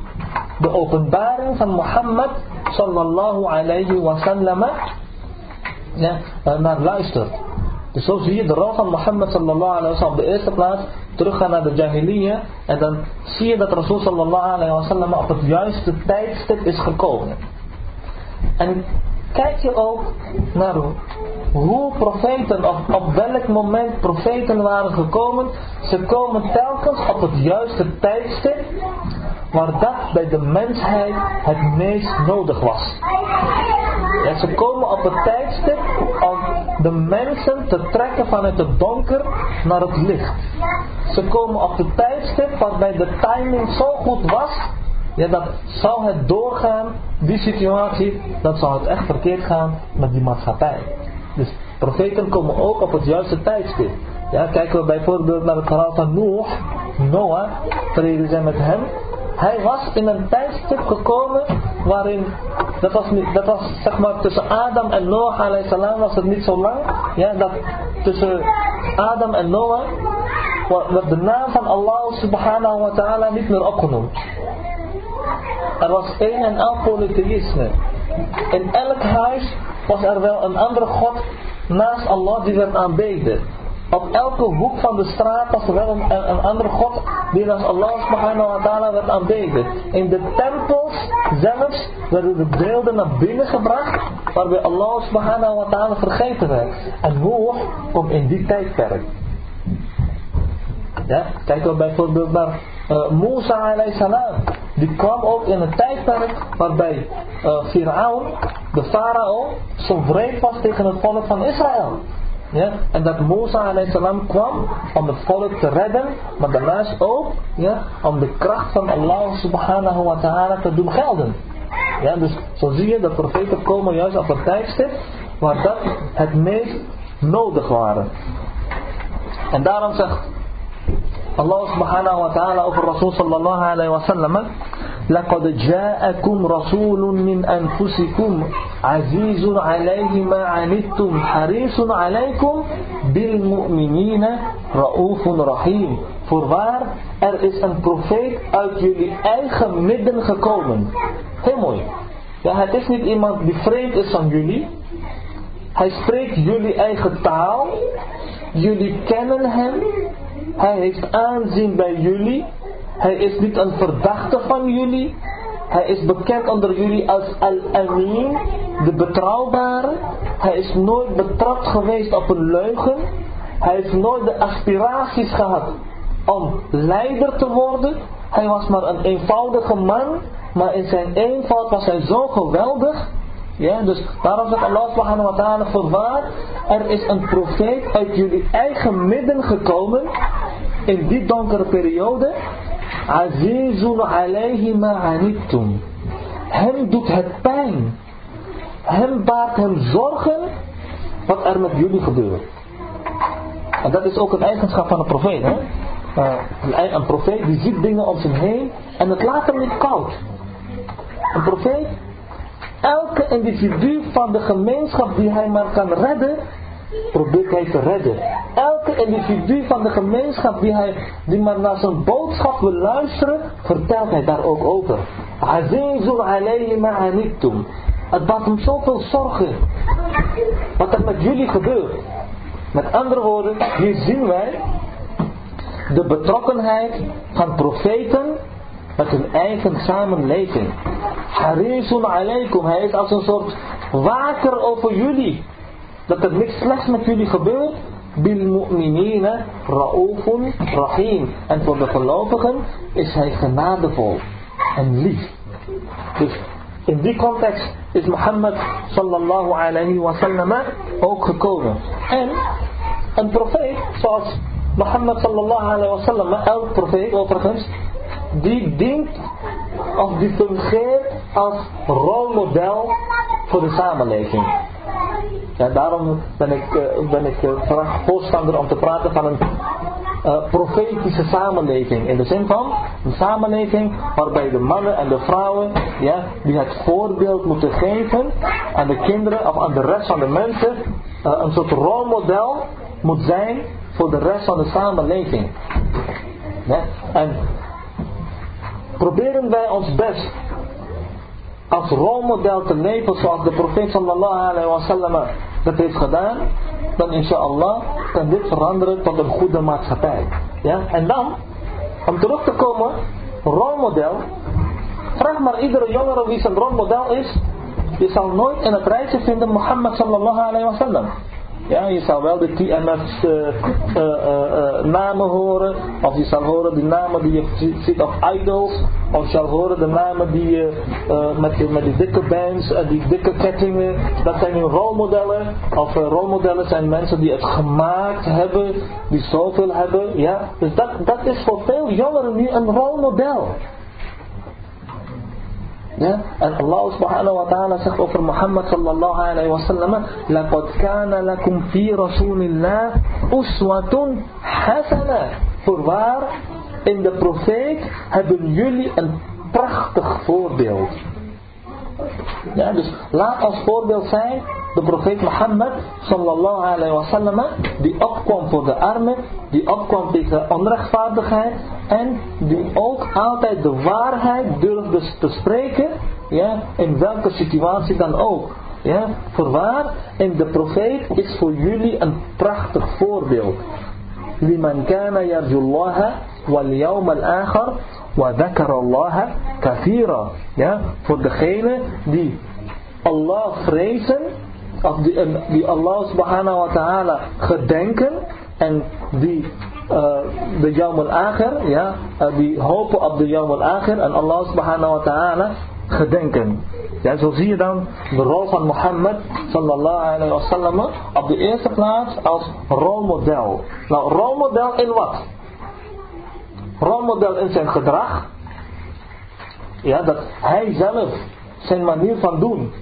de openbaring van Mohammed sallallahu alayhi wa sallam ja, naar luistert. Dus zo zie je de rol van Mohammed sallallahu alayhi wa sallam op de eerste plaats teruggaan naar de jahiliyyah en dan zie je dat Rasul sallallahu alayhi wa sallam op het juiste tijdstip is gekomen. En kijk je ook naar hoe profeten, of op welk moment profeten waren gekomen. Ze komen telkens op het juiste tijdstip waar dat bij de mensheid het meest nodig was. Ze komen op het tijdstip om de mensen te trekken vanuit het donker naar het licht. Ze komen op het tijdstip waarbij de timing zo goed was, ja, dat zou het doorgaan, die situatie, dan zou het echt verkeerd gaan met die maatschappij. Dus profeten komen ook op het juiste tijdstip. Ja, kijken we bijvoorbeeld naar het verhaal van Noach, Noah, vrede zijn met hem. Hij was in een tijdstip gekomen waarin, dat was, dat was zeg maar tussen Adam en Noach alayhi salam was het niet zo lang. Ja, dat tussen Adam en Noach werd de naam van Allah subhanahu wa ta'ala niet meer opgenoemd. Er was één en al polytheïsme. In elk huis was er wel een andere God naast Allah die werd aanbeden. Op elke hoek van de straat was er wel een, een andere God die als Allah subhanahu wa ta'ala werd aanbeden. In de tempels zelfs werden de beelden naar binnen gebracht waarbij Allah subhanahu wa ta'ala vergeten werd. En hoe komt in die tijdperk. Ja, kijk dan bijvoorbeeld naar uh, Musa alayhi salam. Die kwam ook in een tijdperk waarbij uh, Firaun, de farao, zo wreed was tegen het volk van Israël. Ja, en dat Musa salam kwam om het volk te redden, maar daarnaast ook ja, om de kracht van Allah subhanahu wa ta'ala te doen gelden. Ja, dus zo zie je dat profeten komen juist op een tijdstip waar dat het meest nodig waren. En daarom zegt Subhanahu wa ta'ala over Rasul sallallahu alayhi wa sallam لقد جاءكم رسول من أنفسكم عزيز عليه ما عنتم حريص عليكم بالمؤمنين رؤوف رحيم Voorwaar, er is een profeet uit jullie eigen midden gekomen. Heel mooi. Ja, het is niet iemand die vreemd is van jullie. Hij spreekt jullie eigen taal. Jullie kennen hem. Hij heeft aanzien bij jullie. Hij is niet een verdachte van jullie. Hij is bekend onder jullie als Al-Amin, de betrouwbare. Hij is nooit betrapt geweest op een leugen. Hij heeft nooit de aspiraties gehad om leider te worden. Hij was maar een eenvoudige man, maar in zijn eenvoud was hij zo geweldig. Ja, dus daarom zegt Allah subhanahu wa ta'ala voorwaar, er is een profeet uit jullie eigen midden gekomen in die donkere periode Azizun alayhi ma anittum. Hem doet het pijn. Hem baart hem zorgen wat er met jullie gebeurt. En dat is ook een eigenschap van een profeet. Hè? Uh, een profeet die ziet dingen om zich heen en het laat hem niet koud. Een profeet, elke individu van de gemeenschap die hij maar kan redden, probeert hij te redden. Elke individu van de gemeenschap die, hij, die maar naar zijn boodschap wil luisteren, vertelt hij daar ook over. Azizun alayhi ma'anittum. Het baat hem zoveel zorgen. Wat er met jullie gebeurt. Met andere woorden, hier zien wij de betrokkenheid van profeten met hun eigen samenleving. Harisun alaykum. Hij is als een soort waker over jullie. Dat er niks slechts met jullie gebeurt. Bil mu'minina ra'ufun rahim. En voor de gelovigen is hij genadevol en lief. Dus in die context is Mohammed sallallahu alayhi wa sallam ook gekomen. En een profeet zoals Mohammed sallallahu alayhi wa sallam, elk profeet overigens, die dient of die fungeert als rolmodel voor de samenleving. Ja, daarom ben ik, uh, ben ik uh, voorstander om te praten van een uh, profetische samenleving. In de zin van een samenleving waarbij de mannen en de vrouwen ja, die het voorbeeld moeten geven aan de kinderen of aan de rest van de mensen een soort rolmodel moet zijn voor de rest van de samenleving. Ja? En proberen wij ons best als rolmodel te leven zoals de profeet sallallahu alayhi wa sallam dat heeft gedaan, dan inshallah kan dit veranderen tot een goede maatschappij. Ja? En dan, om terug te komen, rolmodel, vraag maar iedere jongere wie zijn rolmodel is, je zal nooit in het rijtje vinden Mohammed sallallahu alayhi wa sallam. Ja, je zal wel de TMF's uh, uh, uh, namen horen. Of je zal horen de namen die je ziet op idols. Of je zal horen de namen die je met, met die dikke bands en die dikke kettingen. Dat zijn hun rolmodellen. Of rolmodellen zijn mensen die het gemaakt hebben. Die zoveel hebben. Ja? Dus dat, dat is voor veel jongeren nu een rolmodel. Ja? En Allah subhanahu wa ta'ala zegt over Muhammad sallallahu alayhi wa sallam لَقَدْ كَانَ لَكُمْ فِي رَسُولِ اللَّهِ أُسْوَةٌ حَسَنَةٌ Voorwaar, in de profeet hebben jullie een prachtig voorbeeld. Ja, dus laat als voorbeeld zijn de profeet Mohammed sallallahu alayhi wa sallam die opkwam voor de armen, die opkwam tegen onrechtvaardigheid en die ook altijd de waarheid durfde te spreken, ja, in welke situatie dan ook. Ja, voorwaar, en de profeet is voor jullie een prachtig voorbeeld. لمن كان يرجو الله واليوم الآخر وذكر الله كثيرا ja, voor degene die Allah vrezen of die, die Allah subhanahu wa ta'ala gedenken en die uh, de Yawm al-Akhir, ja, uh, die hopen op de Yawm al-Akhir en Allah subhanahu wa ta'ala gedenken. Ja, zo zie je dan de rol van Mohammed sallallahu alayhi wa sallam op de eerste plaats als rolmodel. Nou, rolmodel in wat? Rolmodel in zijn gedrag. Ja, dat hij zelf zijn manier van doen.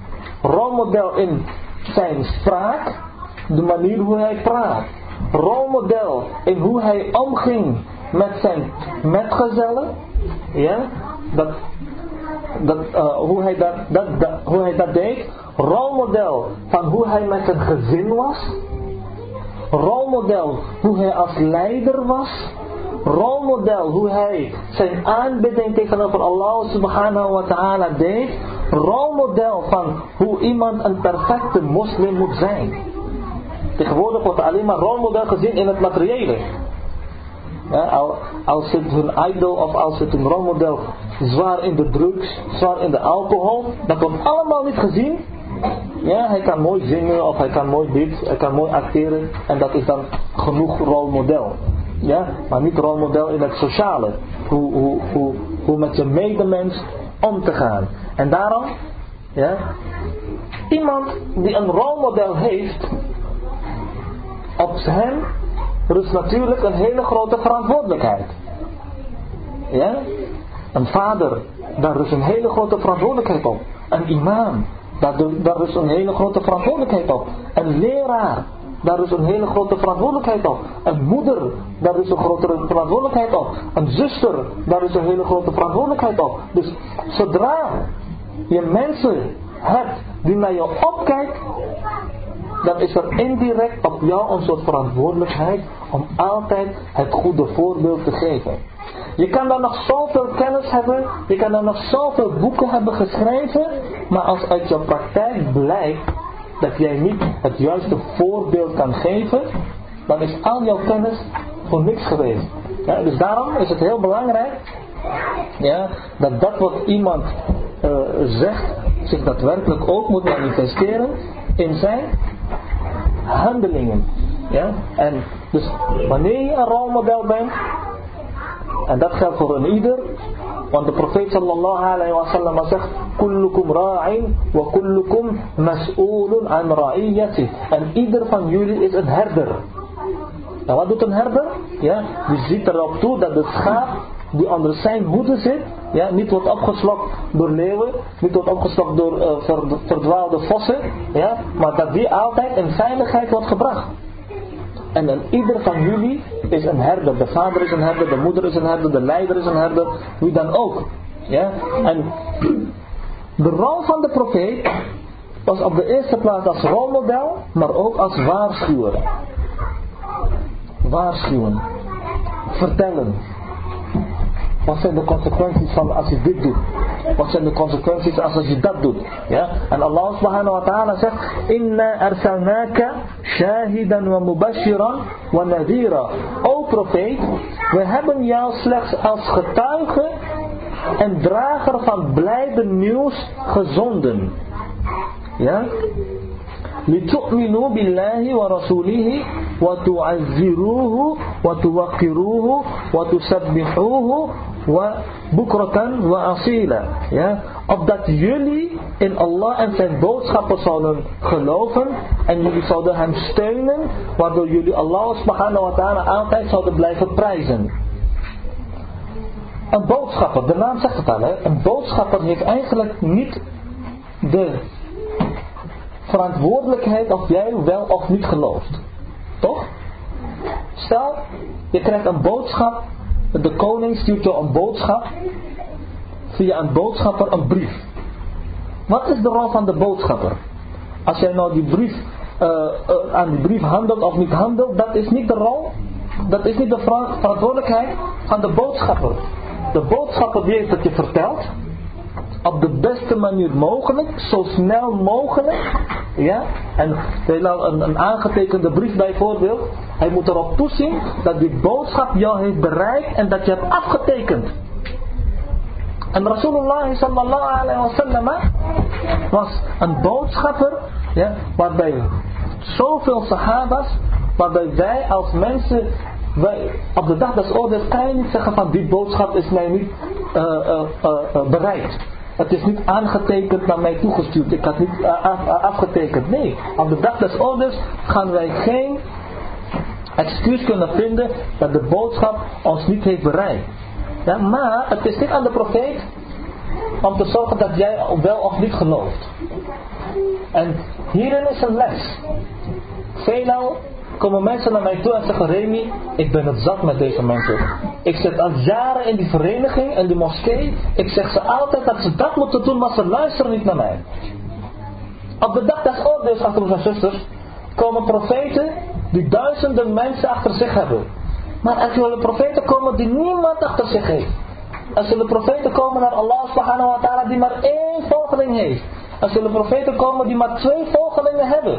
Rolmodel in zijn spraak, de manier hoe hij praat. Rolmodel in hoe hij omging met zijn metgezellen. Ja, dat, dat, uh, hoe, hij dat, dat, hoe hij dat deed. Rolmodel van hoe hij met zijn gezin was. Rolmodel hoe hij als leider was. Rolmodel hoe hij zijn aanbidding tegenover Allah subhanahu wa ta'ala deed rolmodel van hoe iemand een perfecte moslim moet zijn. Tegenwoordig wordt alleen maar rolmodel gezien in het materiële. Ja, als het hun idol of als het een rolmodel zwaar in de drugs, zwaar in de alcohol, dat wordt allemaal niet gezien. Ja, hij kan mooi zingen of hij kan mooi dit, hij kan mooi acteren en dat is dan genoeg rolmodel. Ja, maar niet rolmodel in het sociale. Hoe, hoe, hoe, hoe met je medemens om te gaan. En daarom, ja, iemand die een rolmodel heeft, op hem rust natuurlijk een hele grote verantwoordelijkheid. Ja? Een vader, daar rust een hele grote verantwoordelijkheid op. Een imam, daar, daar rust een hele grote verantwoordelijkheid op. Een leraar, daar is een hele grote verantwoordelijkheid op. Een moeder, daar is een grotere verantwoordelijkheid op. Een zuster, daar is een hele grote verantwoordelijkheid op. Dus zodra je mensen hebt die naar je opkijken, dan is er indirect op jou soort verantwoordelijkheid om altijd het goede voorbeeld te geven. Je kan dan nog zoveel kennis hebben, je kan dan nog zoveel boeken hebben geschreven, maar als uit jouw praktijk blijkt dat jij niet het juiste voorbeeld kan geven, dan is al jouw kennis voor niks geweest. Ja, dus daarom is het heel belangrijk ja, dat dat wat iemand uh, zegt zich daadwerkelijk ook moet manifesteren in zijn handelingen. Ja? En dus wanneer je een rolmodel bent, en dat geldt voor een ieder, want de profeet sallallahu alayhi wa sallam zegt, Kullukum ra'in wa kullukum mas'ulun an ra'iyati. En ieder van jullie is een herder. En wat doet een herder? Ja, die ziet erop toe dat het schaap die onder zijn hoede zit, ja, niet wordt opgeslokt door leeuwen, niet wordt opgeslokt door uh, verdwaalde vossen, ja, maar dat die altijd in veiligheid wordt gebracht. En een ieder van jullie is een herder. De vader is een herder, de moeder is een herder, de leider is een herder, wie dan ook. Ja? En de rol van de profeet was op de eerste plaats als rolmodel, maar ook als waarschuwer. Waarschuwen. Vertellen. Wat zijn de consequenties van als je dit doet? Wat zijn de consequenties als je dat doet? Ja? En Allah subhanahu wa ta'ala zegt, Inna arsalnaka shahidan wa mubashiran wa nadira. O profeet, we hebben jou slechts als getuige en drager van blijde nieuws gezonden. Ja? لتؤمنوا بالله ورسوله وتعزروه وتوقروه وتسبحوه وبكرة وأصيلا ja, opdat jullie in Allah en zijn boodschappen zouden geloven en jullie zouden hem steunen waardoor jullie Allah subhanahu wa ta'ala altijd zouden blijven prijzen een boodschapper, de naam zegt het al hè, een boodschapper heeft eigenlijk niet de verantwoordelijkheid of jij wel of niet gelooft. Toch? Stel, je krijgt een boodschap, de koning stuurt je een boodschap, via een boodschapper een brief. Wat is de rol van de boodschapper? Als jij nou die brief, uh, uh, aan die brief handelt of niet handelt, dat is niet de rol, dat is niet de verantwoordelijkheid van de boodschapper. De boodschapper die heeft je verteld, op de beste manier mogelijk, zo snel mogelijk. Ja? En een, een aangetekende brief bijvoorbeeld. Hij moet erop toezien dat die boodschap jou heeft bereikt en dat je hebt afgetekend. En Rasulullah sallallahu alayhi wa was een boodschapper ja, waarbij zoveel sahabas, waarbij wij als mensen wij, op de dag des oordeels kan je niet zeggen van die boodschap is mij niet uh, uh, uh, bereikt. Het is niet aangetekend naar mij toegestuurd. Ik had niet af, uh, afgetekend. Nee, op de dag des oordeels gaan wij geen excuus kunnen vinden dat de boodschap ons niet heeft bereikt. Maar het is niet aan de profeet om te zorgen dat jij wel of niet gelooft. En hierin is een les. Veelal komen mensen naar mij toe en zeggen, Remy, ik ben het zat met deze mensen. Ik zit al jaren in die vereniging, in die moskee. Ik zeg ze altijd dat ze dat moeten doen, maar ze luisteren niet naar mij. Op de dag des oordeels, achter en zusters, komen profeten die duizenden mensen achter zich hebben. Maar er zullen profeten komen die niemand achter zich heeft. Er zullen profeten komen naar Allah subhanahu wa ta'ala die maar één volgeling heeft. Er zullen profeten komen die maar twee volgelingen hebben.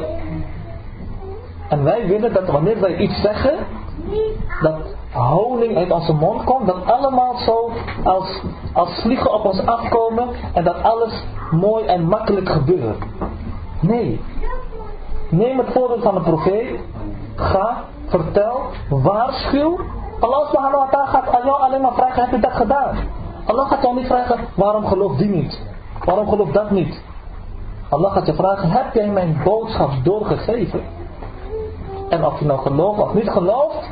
En wij willen dat wanneer wij iets zeggen, dat honing uit onze mond komt, dat allemaal zo als, als vliegen op ons afkomen en dat alles mooi en makkelijk gebeurt. Nee. Neem het voorbeeld van de profeet. Ga, vertel, waarschuw. Allah subhanahu wa ta'ala gaat aan jou alleen maar vragen, heb je dat gedaan? Allah gaat jou niet vragen, waarom gelooft die niet? Waarom gelooft dat niet? Allah gaat je vragen, heb jij mijn boodschap doorgegeven? En of je nou gelooft of niet gelooft,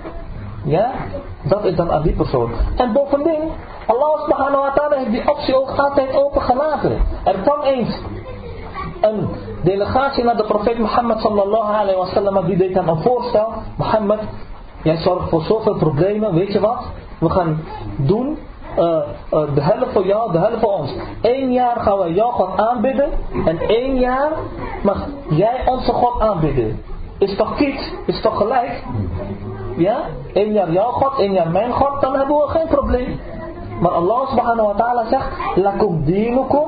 ja, dat is dan aan die persoon. En bovendien, Allah subhanahu wa ta'ala heeft die optie ook altijd open gelaten. Er kwam eens een delegatie naar de profeet Mohammed sallallahu alayhi wa sallam, die deed dan een voorstel. Mohammed, jij zorgt voor zoveel problemen, weet je wat? We gaan doen de helft voor jou, de helft voor ons. Eén jaar gaan we jou God aanbidden en één jaar mag jij onze God aanbidden. Is toch kiet? Is toch gelijk? Ja? Eén jaar jouw God, één jaar mijn God, dan hebben we geen probleem. Maar Allah subhanahu wa ta'ala zegt, lakum dinukum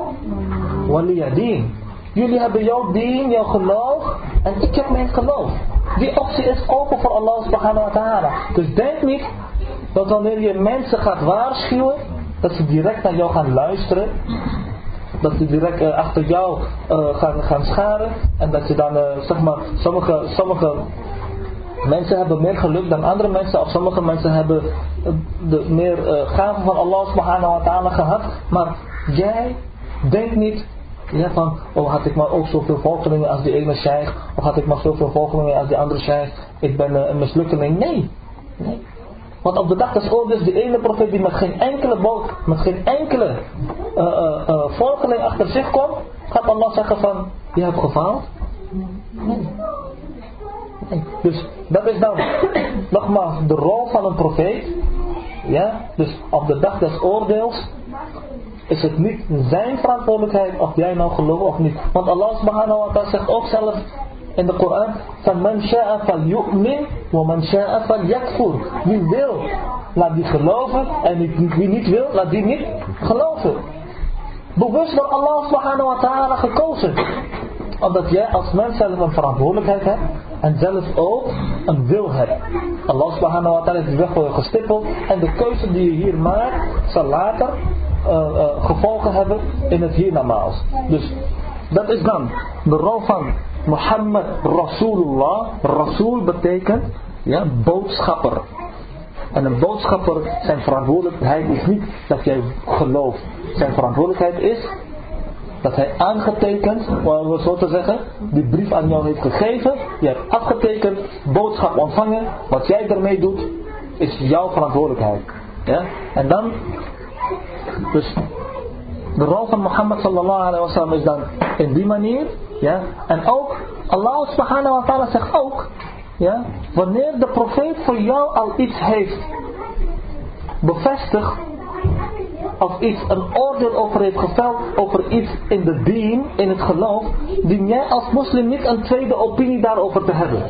waliyadin. Jullie hebben jouw dien, jouw geloof en ik heb mijn geloof. Die optie is open voor Allah subhanahu wa. Dus denk niet dat wanneer je mensen gaat waarschuwen, dat ze direct naar jou gaan luisteren. Dat ze direct uh, achter jou uh, gaan, gaan scharen. En dat je dan, uh, zeg maar, sommige, sommige mensen hebben meer geluk dan andere mensen. Of sommige mensen hebben de meer gaven van Allah subhanahu wa ta'ala gehad. Maar jij denkt niet ja, van, oh had ik maar ook zoveel volgelingen als die ene sheikh. Of had ik maar zoveel volgelingen als die andere sheikh. Ik ben een mislukkeling. Nee. nee. Want op de dag des oordeels, die ene profeet die met geen enkele boot, met geen enkele uh, achter zich komt, gaat Allah zeggen van, je hebt gefaald. Dus dat is dan nogmaals de rol van een profeet. Ja, dus op de dag des oordeels is het niet zijn verantwoordelijkheid of jij nou gelooft of niet. Want Allah subhanahu wa ta'ala zegt ook zelf in de Koran van man sha'a fal yu'min wa man sha'a fal yakfur. Wie wil, laat die geloven en wie niet wil, laat die niet geloven. Bewust door Allah subhanahu wa ta'ala gekozen. Omdat jij als mens zelf een verantwoordelijkheid hebt en zelf ook een wil hebt. Allah subhanahu wa ta'ala heeft de weg voor je gestippeld en de keuze die je hier maakt zal later uh, uh, gevolgen hebben in het hiernamaals. Dus dat is dan de rol van Mohammed Rasulullah. Rasul betekent ja, boodschapper. En een boodschapper, zijn verantwoordelijkheid is niet dat jij gelooft. Zijn verantwoordelijkheid is dat hij aangetekend, om zo te zeggen, die brief aan jou heeft gegeven. Je hebt afgetekend, boodschap ontvangen. Wat jij ermee doet, is jouw verantwoordelijkheid. Ja? En dan, dus de rol van Mohammed sallallahu alayhi wa sallam is dan in die manier. Ja? En ook, Allah subhanahu wa ta'ala zegt ook, ja, wanneer de profeet voor jou al iets heeft bevestigd, of iets, een oordeel over heeft geveld, over iets in de dien, in het geloof, dien jij als moslim niet een tweede opinie daarover te hebben.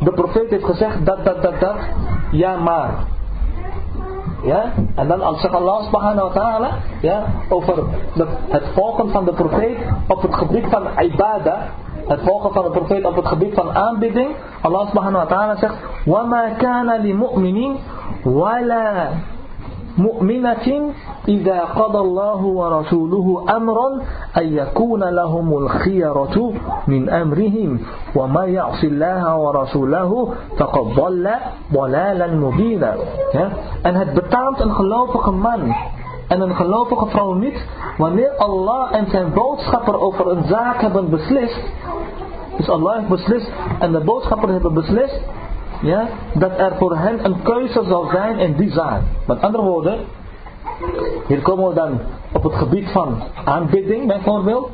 De profeet heeft gezegd dat, dat, dat, dat, ja maar. Ja? En dan als zegt Allah subhanahu wa ta'ala ja, over het volgen van de profeet op het gebied van ibadah. Het volgen van de profeet op het gebied van aanbidding. Allah subhanahu wa ta'ala zegt: وَمَا كَانَ لِمُؤْمِنٍ وَلَا مؤمنة إذا قضى الله ورسوله أمرا أن يكون لهم الخيرة من أمرهم. وما يعص الله ورسوله فقد ضل ضلالا مبينا. أن هاد بتعمت أن خلوفك من؟ أن أن خلوفك فرومت الله أن zijn boodschapper over een zaak hebben dus Allah heeft beslist en de boodschapper hebben beslist ja, dat er voor hen een keuze zal zijn in die zaak. Met andere woorden, hier komen we dan op het gebied van aanbidding bijvoorbeeld.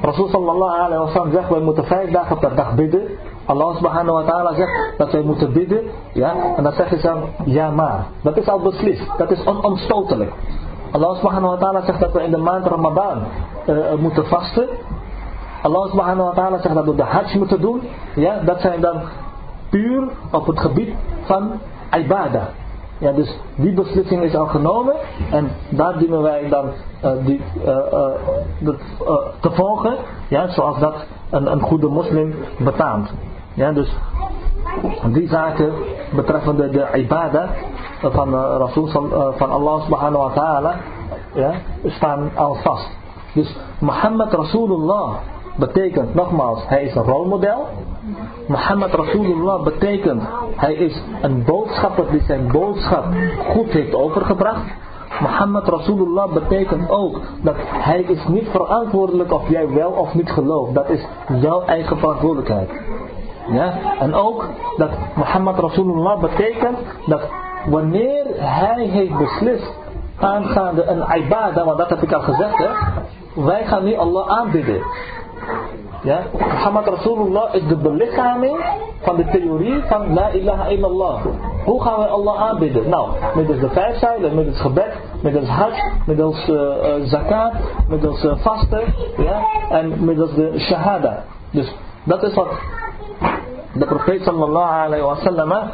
Rasul sallallahu alayhi wa sallam zegt, wij moeten vijf dagen per dag bidden. Allah subhanahu wa ta'ala zegt dat wij moeten bidden. Ja, en dan zeg je dan, ja maar. Dat is al beslist. Dat is onomstotelijk. Allah subhanahu wa ta'ala zegt dat we in de maand Ramadan uh, moeten vasten. Allah subhanahu wa ta'ala zegt dat we de hajj moeten doen. Ja, dat zijn dan puur op het gebied van ibadah. Ja, dus die beslissing is al genomen en daar dienen wij dan uh, die, uh, uh, te volgen, ja, zoals dat een, een goede moslim betaamt. Ja, dus die zaken betreffende de ibadah van, Rasul, van Allah subhanahu wa ta'ala ja, staan al vast. Dus Mohammed Rasulullah betekent nogmaals, hij is een rolmodel. Mohammed Rasulullah betekent, hij is een boodschapper die zijn boodschap goed heeft overgebracht. Mohammed Rasulullah betekent ook dat hij is niet verantwoordelijk of jij wel of niet gelooft. Dat is jouw eigen verantwoordelijkheid. Ja? En ook dat Mohammed Rasulullah betekent dat wanneer hij heeft beslist aangaande een ibadah, want dat heb ik al gezegd, hè, wij gaan nu Allah aanbidden. Ja? Muhammad Rasulullah is de belichaming van de theorie van La ilaha illallah. Hoe gaan wij Allah aanbidden? Nou, middels de vijf zeilen, middels gebed, middels hajj, middels uh, uh, zakat, middels uh, vasten, ja, en middels de shahada. Dus dat is wat de profeet sallallahu alayhi wa sallam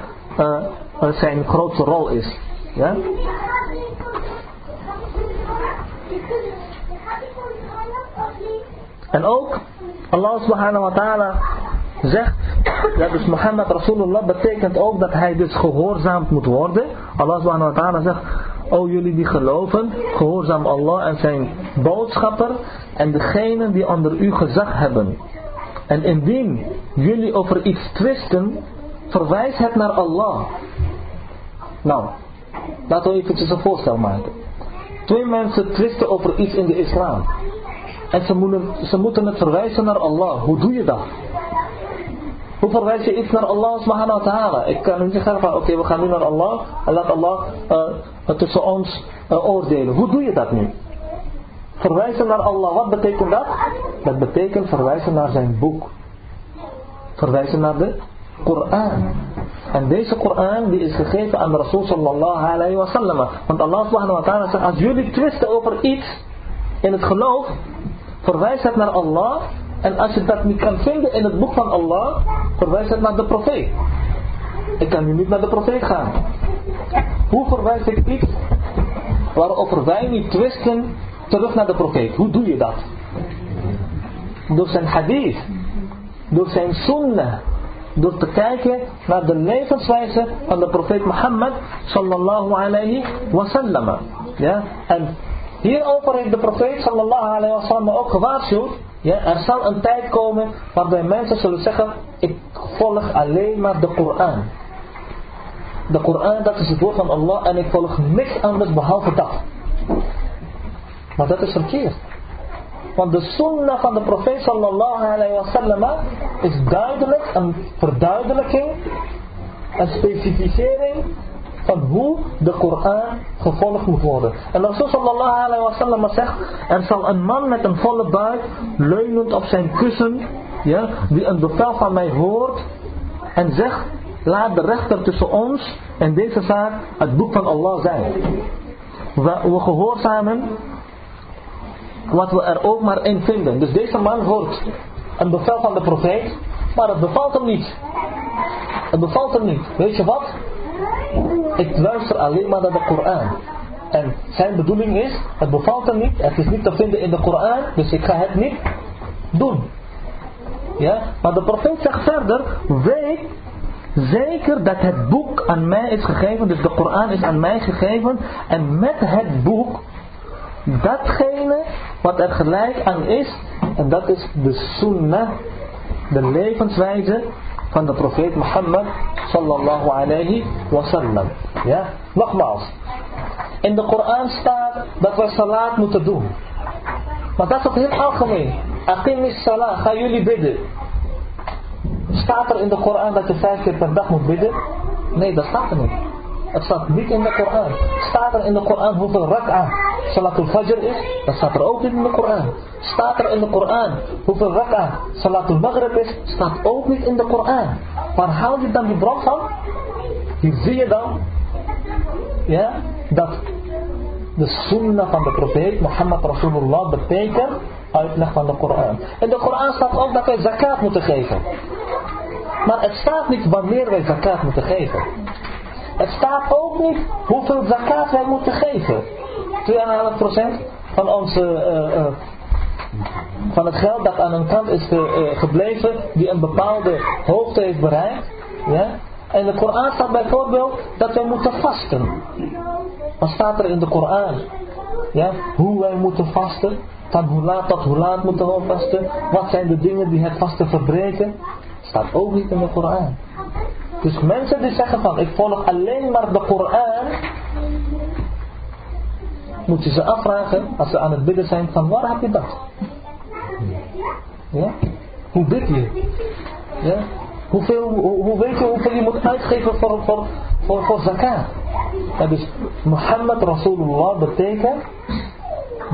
zijn grootste rol is. Ja? En ook Allah subhanahu wa ta'ala zegt, dat dus Mohammed Rasulullah betekent ook dat hij dus gehoorzaamd moet worden. Allah subhanahu wa ta'ala zegt, o jullie die geloven, gehoorzaam Allah en zijn boodschapper en degenen die onder u gezag hebben. En indien jullie over iets twisten, verwijs het naar Allah. Nou, laten we eventjes een voorstel maken. Twee mensen twisten over iets in de islam. En ze moeten, het verwijzen naar Allah. Hoe doe je dat? Hoe verwijs je iets naar Allah subhanahu wa ta'ala? Ik kan niet zeggen van oké we gaan nu naar Allah en laat Allah uh, tussen ons uh, oordelen. Hoe doe je dat nu? Verwijzen naar Allah, wat betekent dat? Dat betekent verwijzen naar zijn boek. Verwijzen naar de Koran. En deze Koran die is gegeven aan de Rasul sallallahu alayhi wa sallam. Want Allah subhanahu wa ta'ala zegt, als jullie twisten over iets in het geloof, verwijs het naar Allah. En als je dat niet kan vinden in het boek van Allah, verwijs het naar de profeet. Ik kan nu niet naar de profeet gaan. Hoe verwijs ik iets waarover wij niet twisten terug naar de profeet? Hoe doe je dat? Door zijn hadith. Door zijn sunnah door te kijken naar de levenswijze van de profeet Mohammed sallallahu alayhi wa sallam. Ja? En hierover heeft de profeet sallallahu alayhi wa sallam ook gewaarschuwd. Ja, er zal een tijd komen waarbij mensen zullen zeggen, ik volg alleen maar de Koran. De Koran dat is het woord van Allah en ik volg niks anders behalve dat. Maar dat is verkeerd. Want de sunnah van de profeet sallallahu alayhi wa sallam is duidelijk een verduidelijking, een specificering van hoe de Koran gevolgd moet worden. En Rasul sallallahu alayhi wa sallam zegt, er zal een man met een volle buik, leunend op zijn kussen, ja, die een bevel van mij hoort en zegt, laat de rechter tussen ons en deze zaak het boek van Allah zijn. We, we gehoorzamen wat we er ook maar in vinden. Dus deze man hoort een bevel van de profeet, maar het bevalt hem niet. Het bevalt hem niet. Weet je wat? Ik luister alleen maar naar de Koran. En zijn bedoeling is, het bevalt hem niet, het is niet te vinden in de Koran, dus ik ga het niet doen. Ja? Maar de profeet zegt verder, weet zeker dat het boek aan mij is gegeven, dus de Koran is aan mij gegeven, en met het boek datgene wat er gelijk aan is. En dat is de sunnah, de levenswijze van de profeet Mohammed sallallahu alayhi wa sallam. Ja, nogmaals. In de Koran staat dat we salat moeten doen. Maar dat is ook heel algemeen. Aqimis salat, ga jullie bidden. Staat er in de Koran dat je vijf keer per dag moet bidden? Nee, dat staat er niet. Het staat niet in de Koran. Staat er in de Koran hoeveel rak'a Salatul Fajr is? Dat staat er ook niet in de Koran. Staat er in de Koran hoeveel rak'a Salatul Maghrib is? Staat ook niet in de Koran. Waar haal je dan die bron van? Hier zie je dan ja, dat de sunnah van de profeet Mohammed Rasulullah betekent uitleg van de Koran. In de Koran staat ook dat wij zakat moeten geven. Maar het staat niet wanneer wij zakat moeten geven. Het staat ook niet hoeveel zakat wij moeten geven. 2,5% van onze uh, uh, van het geld dat aan een kant is ge, uh, gebleven die een bepaalde hoogte heeft bereikt. Ja? En de Koran staat bijvoorbeeld dat wij moeten vasten. Wat staat er in de Koran? Ja? Hoe wij moeten vasten. Van hoe laat tot hoe laat moeten we vasten. Wat zijn de dingen die het vasten verbreken. Staat ook niet in de Koran. Dus mensen die zeggen van ik volg alleen maar de Koran. Moet je ze afvragen als ze aan het bidden zijn van waar heb je dat? Ja? Hoe bid je? Ja? Hoeveel, hoe, hoe weet je hoeveel je moet uitgeven voor, voor, voor, voor zakat? Ja, dus Mohammed Rasulullah betekent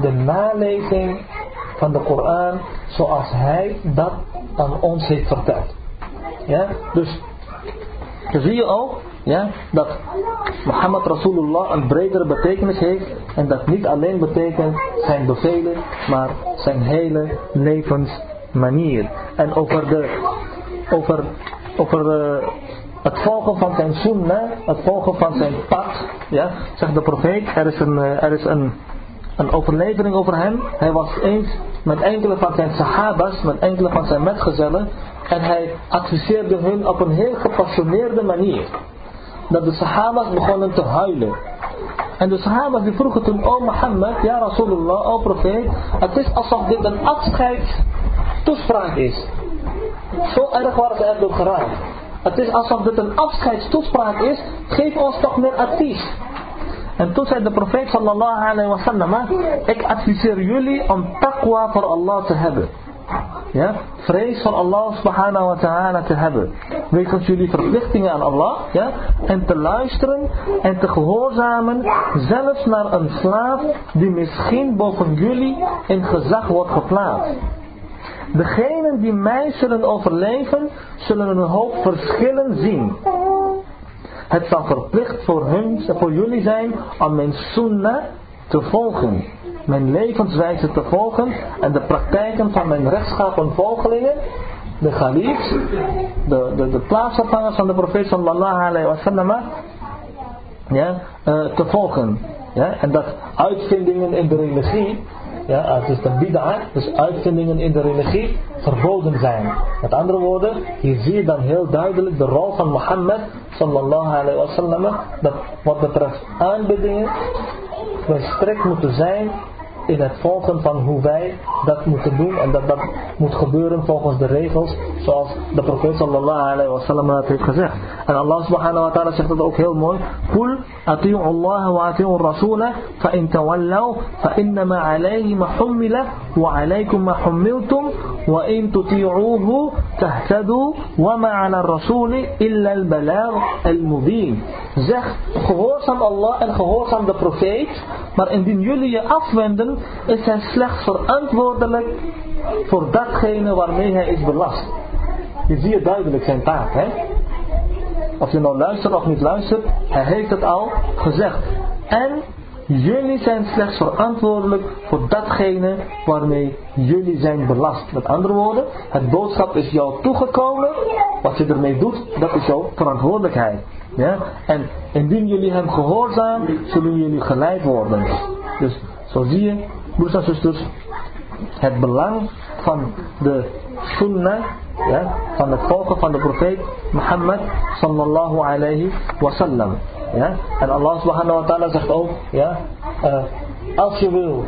de naleving van de Koran zoals hij dat aan ons heeft verteld. Ja? Dus dan zie je ook ja, dat Mohammed Rasulullah een bredere betekenis heeft en dat niet alleen betekent zijn bevelen, maar zijn hele levensmanier. En over, de, over, over uh, het volgen van zijn sunnah, het volgen van zijn pad, ja, zegt de profeet, er is een, er is een, een overlevering over hem. Hij was eens met enkele van zijn sahabas, met enkele van zijn metgezellen, en hij adviseerde hun op een heel gepassioneerde manier. Dat de sahabas begonnen te huilen. En de sahabas die vroegen toen, oh Mohammed, ja Rasulullah, oh profeet, het is alsof dit een afscheidstoespraak is. Zo erg waren ze erdoor geraakt. Het is alsof dit een afscheidstoespraak is, geef ons toch meer advies. En toen zei de profeet sallallahu alayhi wa sallam, ik adviseer jullie om taqwa voor Allah te hebben. Ja, vrees van Allah subhanahu wa ta'ala te hebben. Wegens jullie verplichtingen aan Allah. Ja, en te luisteren en te gehoorzamen. Zelfs naar een slaaf die misschien boven jullie in gezag wordt geplaatst. Degenen die mij zullen overleven, zullen een hoop verschillen zien. Het zal verplicht voor, hun, voor jullie zijn om mijn sunnah te volgen. Mijn levenswijze te volgen en de praktijken van mijn rechtschapen volgelingen, de Khalifs, de, de, de van de profeet sallallahu alayhi wa sallam, ja, uh, te volgen. Ja, en dat uitvindingen in de religie ja, het is de bid'a, dus uitvindingen in de religie, verboden zijn. Met andere woorden, hier zie je dan heel duidelijk de rol van Mohammed sallallahu alayhi wa sallam, dat wat betreft aanbiddingen, wij strikt moeten zijn in het volgen van hoe wij dat moeten doen en dat dat moet gebeuren volgens de regels zoals de profeet sallallahu alayhi wa sallam het heeft gezegd. En Allah subhanahu wa ta'ala zegt dat ook heel mooi. Kul ati'u Allah wa ati'u rasulah fa in tawallaw fa innama alayhi ma hummila wa alaykum ma hummiltum wa in tuti'uhu tahtadu wa ma ala rasuli illa al balagh al mubin. Zeg gehoorzaam Allah en gehoorzaam de profeet maar indien jullie je afwenden, is hij slechts verantwoordelijk voor datgene waarmee hij is belast. Je ziet duidelijk zijn taak, hè? Of je nou luistert of niet luistert, hij heeft het al gezegd. En jullie zijn slechts verantwoordelijk voor datgene waarmee jullie zijn belast. Met andere woorden, het boodschap is jou toegekomen. Wat je ermee doet, dat is jouw verantwoordelijkheid. Ja? En indien jullie hem gehoorzaam, zullen jullie geleid worden. Dus zo zie je, broers en zusters, het belang van de sunnah, van het volgen van de profeet Mohammed sallallahu alayhi wasallam. Ja? En Allah subhanahu wa ta'ala zegt ook, ja, uh, als je wil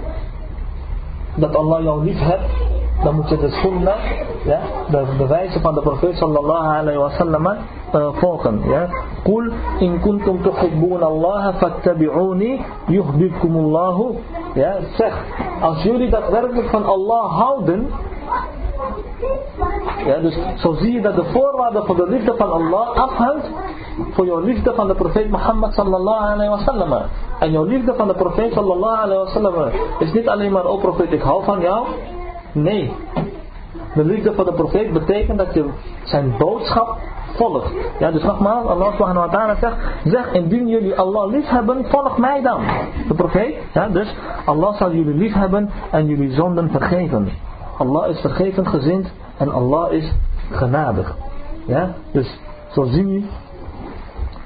dat Allah jou lief hebt, dan moet je de sunnah, ja, de bewijzen van de profeet sallallahu alayhi wa sallam uh, volgen. Ja. Qul in kuntum tuhibbun Allah fattabi'uni yuhbibkumullahu. Ja, zeg, als jullie daadwerkelijk van Allah houden, ja, dus zo zie je dat de voorwaarde voor de liefde van Allah afhangt voor jouw liefde van de profeet Mohammed sallallahu alayhi wa sallam. En jouw liefde van de profeet sallallahu alayhi wa sallam is niet alleen maar, oh profeet, ik hou van jou. Nee. De liefde voor de profeet betekent dat je zijn boodschap volgt. Ja, dus nogmaals, Allah subhanahu wa ta'ala zegt, zeg indien jullie Allah lief hebben, volg mij dan. De profeet, ja, dus Allah zal jullie lief hebben en jullie zonden vergeven. Allah is vergeven gezind en Allah is genadig. Ja, dus zo zien, jullie,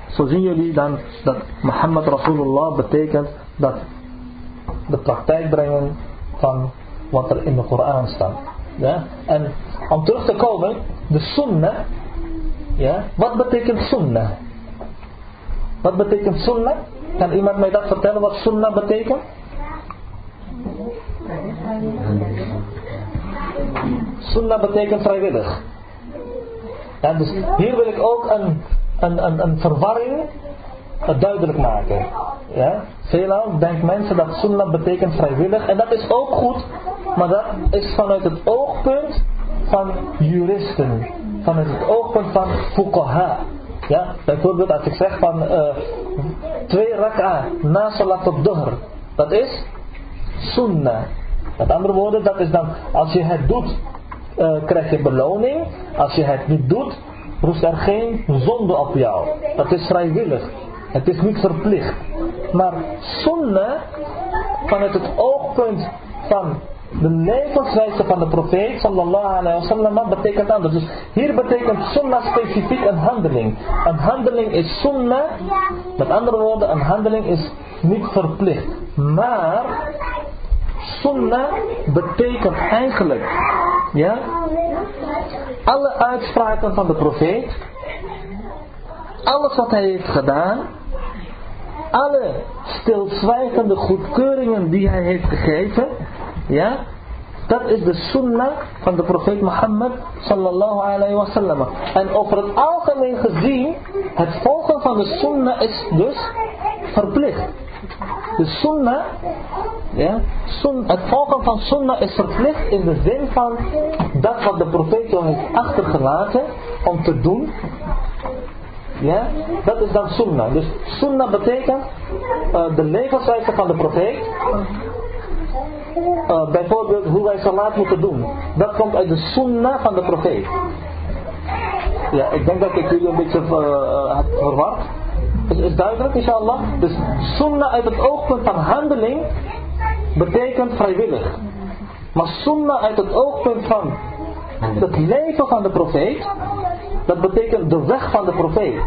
zo zien jullie dan dat Muhammad Rasulullah betekent dat de praktijk brengen van wat er in de Koran staat. Ja? En om terug te komen, de sunnah, ja? wat betekent sunnah? Wat betekent sunnah? Kan iemand mij dat vertellen wat sunnah betekent? Sunnah betekent vrijwillig. Ja, dus hier wil ik ook een, een, een, een verwarring duidelijk maken. Ja? Veelal denken mensen dat sunnah betekent vrijwillig. En dat is ook goed. Maar dat is vanuit het oogpunt van juristen. Vanuit het oogpunt van fuqaha. Ja? Bijvoorbeeld als ik zeg van uh, twee rak'a na salat op dhuhr. Dat is sunnah. Met andere woorden, dat is dan als je het doet uh, krijg je beloning. Als je het niet doet, rust er geen zonde op jou. Dat is vrijwillig. Het is niet verplicht. Maar sunnah, vanuit het oogpunt van de levenswijze van de profeet sallallahu alayhi wa sallam betekent anders. Dus hier betekent sunnah specifiek een handeling. Een handeling is sunnah. Met andere woorden, een handeling is niet verplicht. Maar sunnah betekent eigenlijk ja, alle uitspraken van de profeet, alles wat hij heeft gedaan, alle stilzwijgende goedkeuringen die hij heeft gegeven, ja, dat is de sunnah van de profeet Mohammed sallallahu alayhi wa sallam. En over het algemeen gezien, het volgen van de sunnah is dus verplicht. De sunnah, ja, sun, het volgen van sunnah is verplicht in de zin van dat wat de profeet jou heeft achtergelaten om te doen. Ja, dat is dan sunnah. Dus sunnah betekent uh, de levenswijze van de profeet. Uh, bijvoorbeeld hoe wij salat moeten doen. Dat komt uit de sunnah van de profeet. Ja, ik denk dat ik jullie een beetje uh, had verward. Is, is duidelijk, inshallah? Dus sunnah uit het oogpunt van handeling betekent vrijwillig. Maar sunnah uit het oogpunt van het leven van de profeet, dat betekent de weg van de profeet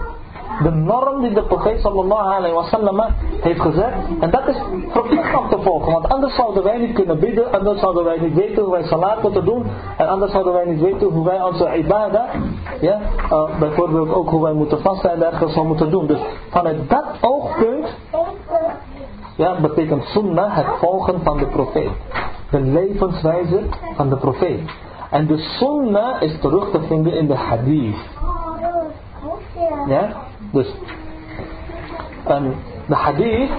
de norm die de profeet sallallahu alayhi wa sallam heeft gezet. En dat is verplicht om te volgen. Want anders zouden wij niet kunnen bidden. Anders zouden wij niet weten hoe wij salat moeten doen. En anders zouden wij niet weten hoe wij onze ibadah. Ja, uh, bijvoorbeeld ook hoe wij moeten vasten en dergelijke moeten doen. Dus vanuit dat oogpunt. Ja, betekent sunnah het volgen van de profeet. De levenswijze van de profeet. En de sunnah is terug te vinden in de hadith. Ja? Dus, en de hadith,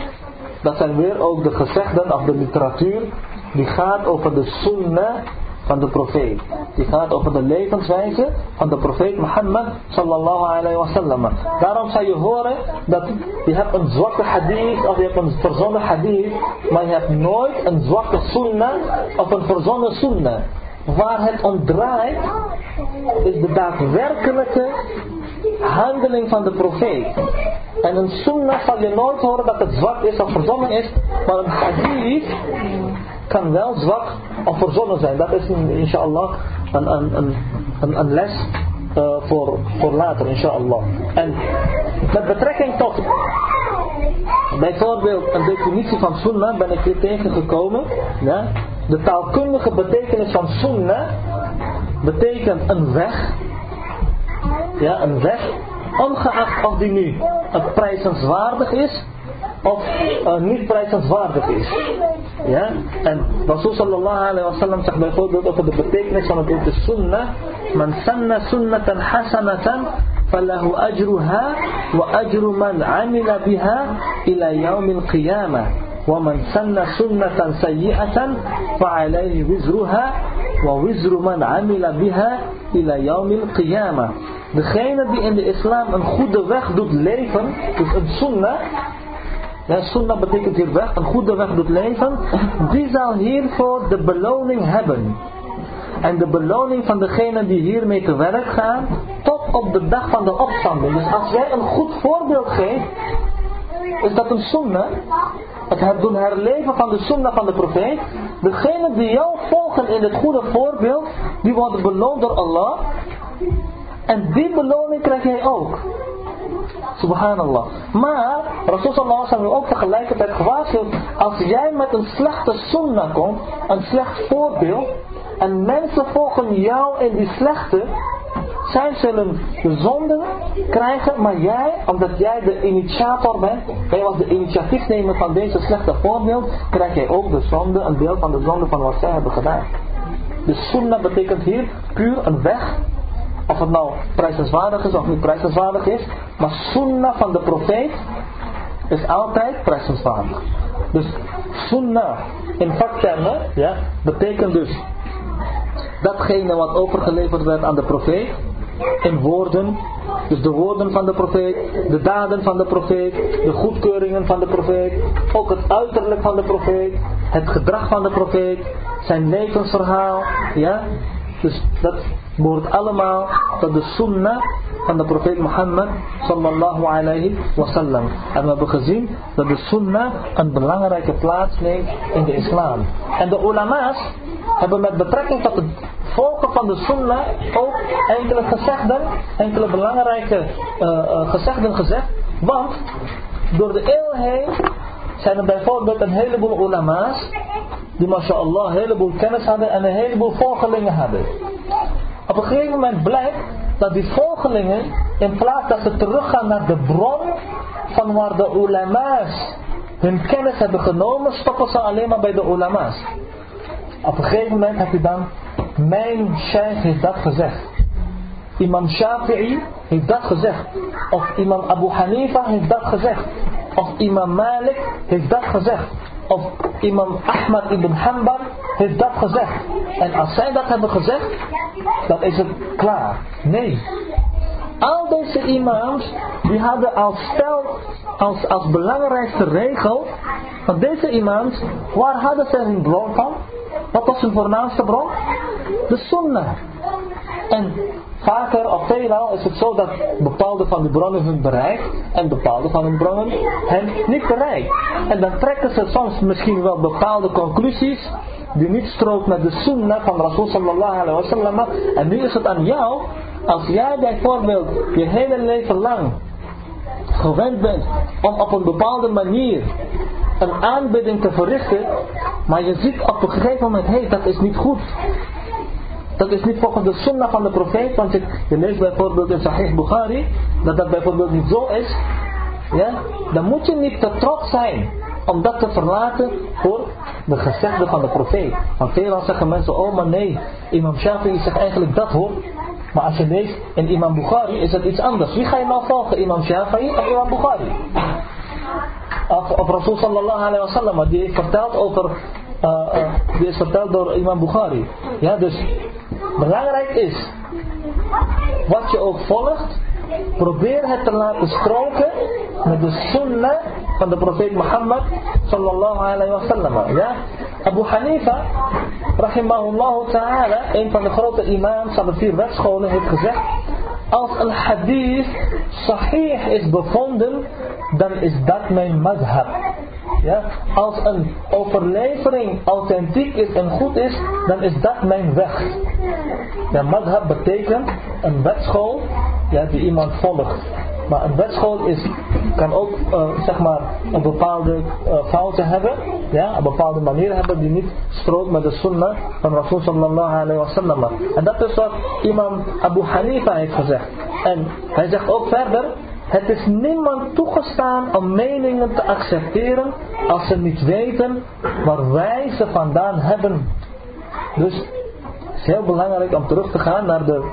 dat zijn weer ook de gezegden of de literatuur, die gaat over de sunnah van de profeet. Die gaat over de levenswijze van de profeet Mohammed sallallahu alayhi wa sallam. Daarom zou je horen dat je hebt een zwakke hadith of je hebt een verzonnen hadith, maar je hebt nooit een zwakke sunnah of een verzonnen sunnah. Waar het om draait is de daadwerkelijke handeling van de profeet. En een sunnah zal je nooit horen dat het zwak is of verzonnen is, maar een hadith kan wel zwak of verzonnen zijn. Dat is inshallah een, een, een, een, les uh, voor, voor later inshallah. En met betrekking tot bijvoorbeeld een definitie van sunnah ben ik hier tegengekomen. Ja? De taalkundige betekenis van sunnah betekent een weg ja, een weg, ongeacht of die nu het prijzenswaardig is of uh, niet prijzenswaardig is. Ja? En Rasul sallallahu alayhi wa sallam zegt bijvoorbeeld over de betekenis van het woord sunnah. Man sanna sunnatan hasanatan falahu ajruha wa ajru man amila biha ila yawm al-qiyamah. ومن سن سنة سيئة فعليه وزرها ووزر من عمل بها إلى يوم القيامة Degene die in de islam een goede weg doet leven, dus een sunnah, ja, sunnah betekent hier weg, een goede weg doet leven, die zal hiervoor de beloning hebben. En de beloning van degene die hiermee te werk gaan, tot op de dag van de opstanding. Dus als jij een goed voorbeeld geeft, is dat een sunnah. Het doen herleven van de sunnah van de profeet. Degenen die jou volgen in het goede voorbeeld, die worden beloond door Allah. En die beloning krijg jij ook. Subhanallah. Maar Rasulullah sallallahu ook tegelijkertijd gewaarschuwd. Als jij met een slechte sunnah komt. Een slecht voorbeeld. En mensen volgen jou in die slechte. Zij zullen de zonde krijgen. Maar jij, omdat jij de initiator bent. Jij was de initiatiefnemer van deze slechte voorbeeld. Krijg jij ook de zonde. Een deel van de zonde van wat zij hebben gedaan. De sunnah betekent hier puur een weg of het nou prijzenswaardig is of niet prijzenswaardig is. Maar sunnah van de profeet is altijd prijzenswaardig. Dus sunnah in vaktermen ja, betekent dus datgene wat overgeleverd werd aan de profeet. In woorden, dus de woorden van de profeet, de daden van de profeet, de goedkeuringen van de profeet, ook het uiterlijk van de profeet, het gedrag van de profeet, zijn levensverhaal, ja. Dus dat behoort allemaal tot de sunnah van de profeet Mohammed sallallahu alayhi wasallam. En we hebben gezien dat de sunnah een belangrijke plaats neemt in de islam. En de ulama's hebben met betrekking tot het volgen van de sunnah ook enkele gezegden, enkele belangrijke uh, uh, gezegden gezegd. Want door de eeuw heen zijn er bijvoorbeeld een heleboel ulama's die mashallah een heleboel kennis hadden en een heleboel volgelingen hadden. Op een gegeven moment blijkt dat die volgelingen, in plaats dat ze teruggaan naar de bron van waar de ulama's hun kennis hebben genomen, stoppen ze alleen maar bij de ulama's. Op een gegeven moment heb je dan, mijn sheikh heeft dat gezegd. Imam Shafi'i heeft dat gezegd. Of imam Abu Hanifa heeft dat gezegd. Of imam Malik heeft dat gezegd. Of imam Ahmad ibn Hanbal heeft dat gezegd. En als zij dat hebben gezegd, dan is het klaar. Nee. Al deze imams, die hadden als stel, als, als belangrijkste regel, van deze imams, waar hadden ze hun bron van? Wat was hun voornaamste bron? De sunnah. En vaker of veelal is het zo dat bepaalde van die bronnen hun bereikt en bepaalde van hun bronnen hen niet bereikt. En dan trekken ze soms misschien wel bepaalde conclusies die niet strookt met de sunnah van Rasul sallallahu alaihi wasallam. En nu is het aan jou, als jij bijvoorbeeld je hele leven lang gewend bent om op een bepaalde manier een aanbidding te verrichten, maar je ziet op een gegeven moment, hé, dat is niet goed. Dat is niet volgens de sunnah van de profeet, want je, je leest bijvoorbeeld in Sahih Bukhari, dat dat bijvoorbeeld niet zo is. Ja, dan moet je niet te trots zijn om dat te verlaten voor de gezegde van de profeet. Want veelal zeggen mensen, oh maar nee, imam Shafi'i zegt eigenlijk dat hoor. Maar als je leest in imam Bukhari is het iets anders. Wie ga je nou volgen, imam Shafi'i of imam Bukhari? Of, of Rasul sallallahu alayhi wa die heeft verteld over, die is verteld door imam Bukhari. Ja, dus belangrijk is, wat je ook volgt, probeer het te laten stroken met de sunnah van de profeet Mohammed sallallahu alayhi wa sallam. Ja? Abu Hanifa, rahimahullah ta'ala, een van de grote imams van de vier wetscholen, heeft gezegd, als een hadith sahih is bevonden, dan is dat mijn madhab. Ja? Als een overlevering authentiek is en goed is, dan is dat mijn weg. Ja, madhab betekent een wetschool die iemand volgt. Maar een wetschool is, kan ook uh, zeg maar een bepaalde uh, fouten hebben. Ja, een bepaalde manier hebben die niet strookt met de sunnah van Rasul sallallahu alayhi wa sallam. En dat is wat imam Abu Hanifa heeft gezegd. En hij zegt ook verder, het is niemand toegestaan om meningen te accepteren als ze niet weten waar wij ze vandaan hebben. Dus het is heel belangrijk om terug te gaan naar de,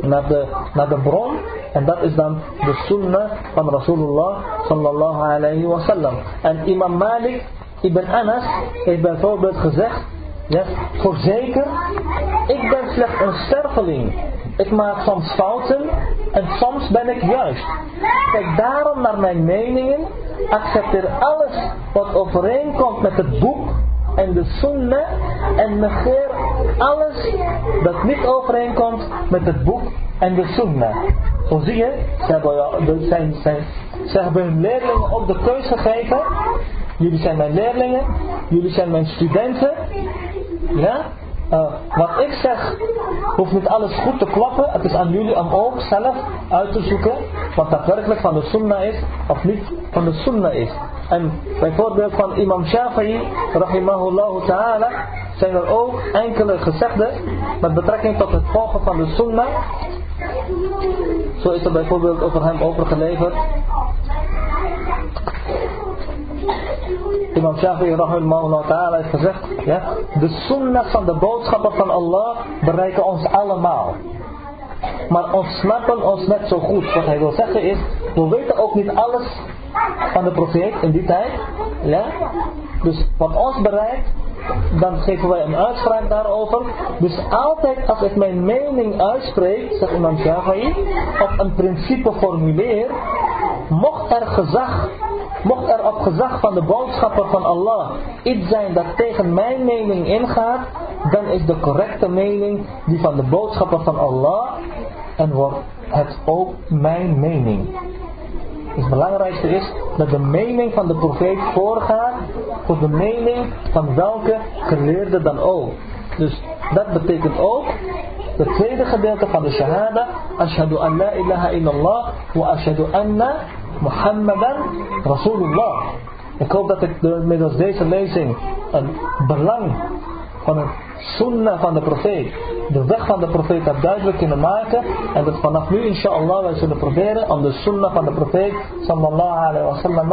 naar de, naar de bron. En dat is dan de sunnah van Rasulullah sallallahu alayhi wa sallam. En imam Malik ibn Anas heeft bijvoorbeeld gezegd. Ja, voorzeker, ik ben slechts een sterveling ik maak soms fouten en soms ben ik juist. Kijk daarom naar mijn meningen. Accepteer alles wat overeenkomt met het boek en de sunnah. En negeer alles dat niet overeenkomt met het boek en de sunnah. Zo zie je, ze hebben, zijn, zijn, ze hebben hun leerlingen op de keuze gegeven. Jullie zijn mijn leerlingen, jullie zijn mijn studenten. Ja? uh, wat ik zeg, hoeft niet alles goed te kloppen. Het is aan jullie om ook zelf uit te zoeken wat daadwerkelijk van de sunnah is of niet van de sunnah is. En bijvoorbeeld van imam Shafi'i, rahimahullah ta'ala, zijn er ook enkele gezegden met betrekking tot het volgen van de sunnah. Zo is er bijvoorbeeld over hem overgeleverd. Imam Shafi'i rahimahullah ta'ala heeft gezegd, ja, de sunnah van de boodschappen van Allah bereiken ons allemaal. Maar ontsnappen ons net zo goed. Wat hij wil zeggen is, we weten ook niet alles van de profeet in die tijd. Ja? Dus wat ons bereikt, dan geven wij een uitspraak daarover. Dus altijd als ik mijn mening uitspreek, zegt Imam Shafi'i, of een principe formuleer, mocht er gezag Mocht er op gezag van de boodschapper van Allah iets zijn dat tegen mijn mening ingaat, dan is de correcte mening die van de boodschapper van Allah en wordt het ook mijn mening. Dus het belangrijkste is dat de mening van de profeet voorgaat voor de mening van welke geleerde dan ook. Dus dat betekent ook het tweede gedeelte van de shahada. Ashhadu an la ilaha illallah wa ashhadu anna Muhammadan Rasulullah. Ik hoop dat ik middels deze lezing een belang van het sunnah van de profeet, de weg van de profeet dat duidelijk kunnen maken. En dat vanaf nu inshallah wij zullen proberen om de sunnah van de profeet sallallahu alayhi wa sallam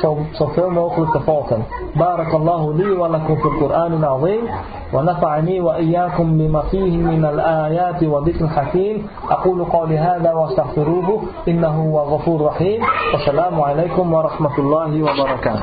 zo, zoveel mogelijk te volgen. Barakallahu li wa lakum fil Qur'an al-azim. ونفعني وإياكم بما فيه من الآيات وذكر الحكيم أقول قولي هذا واستغفروه إنه هو غفور رحيم والسلام عليكم ورحمة الله وبركاته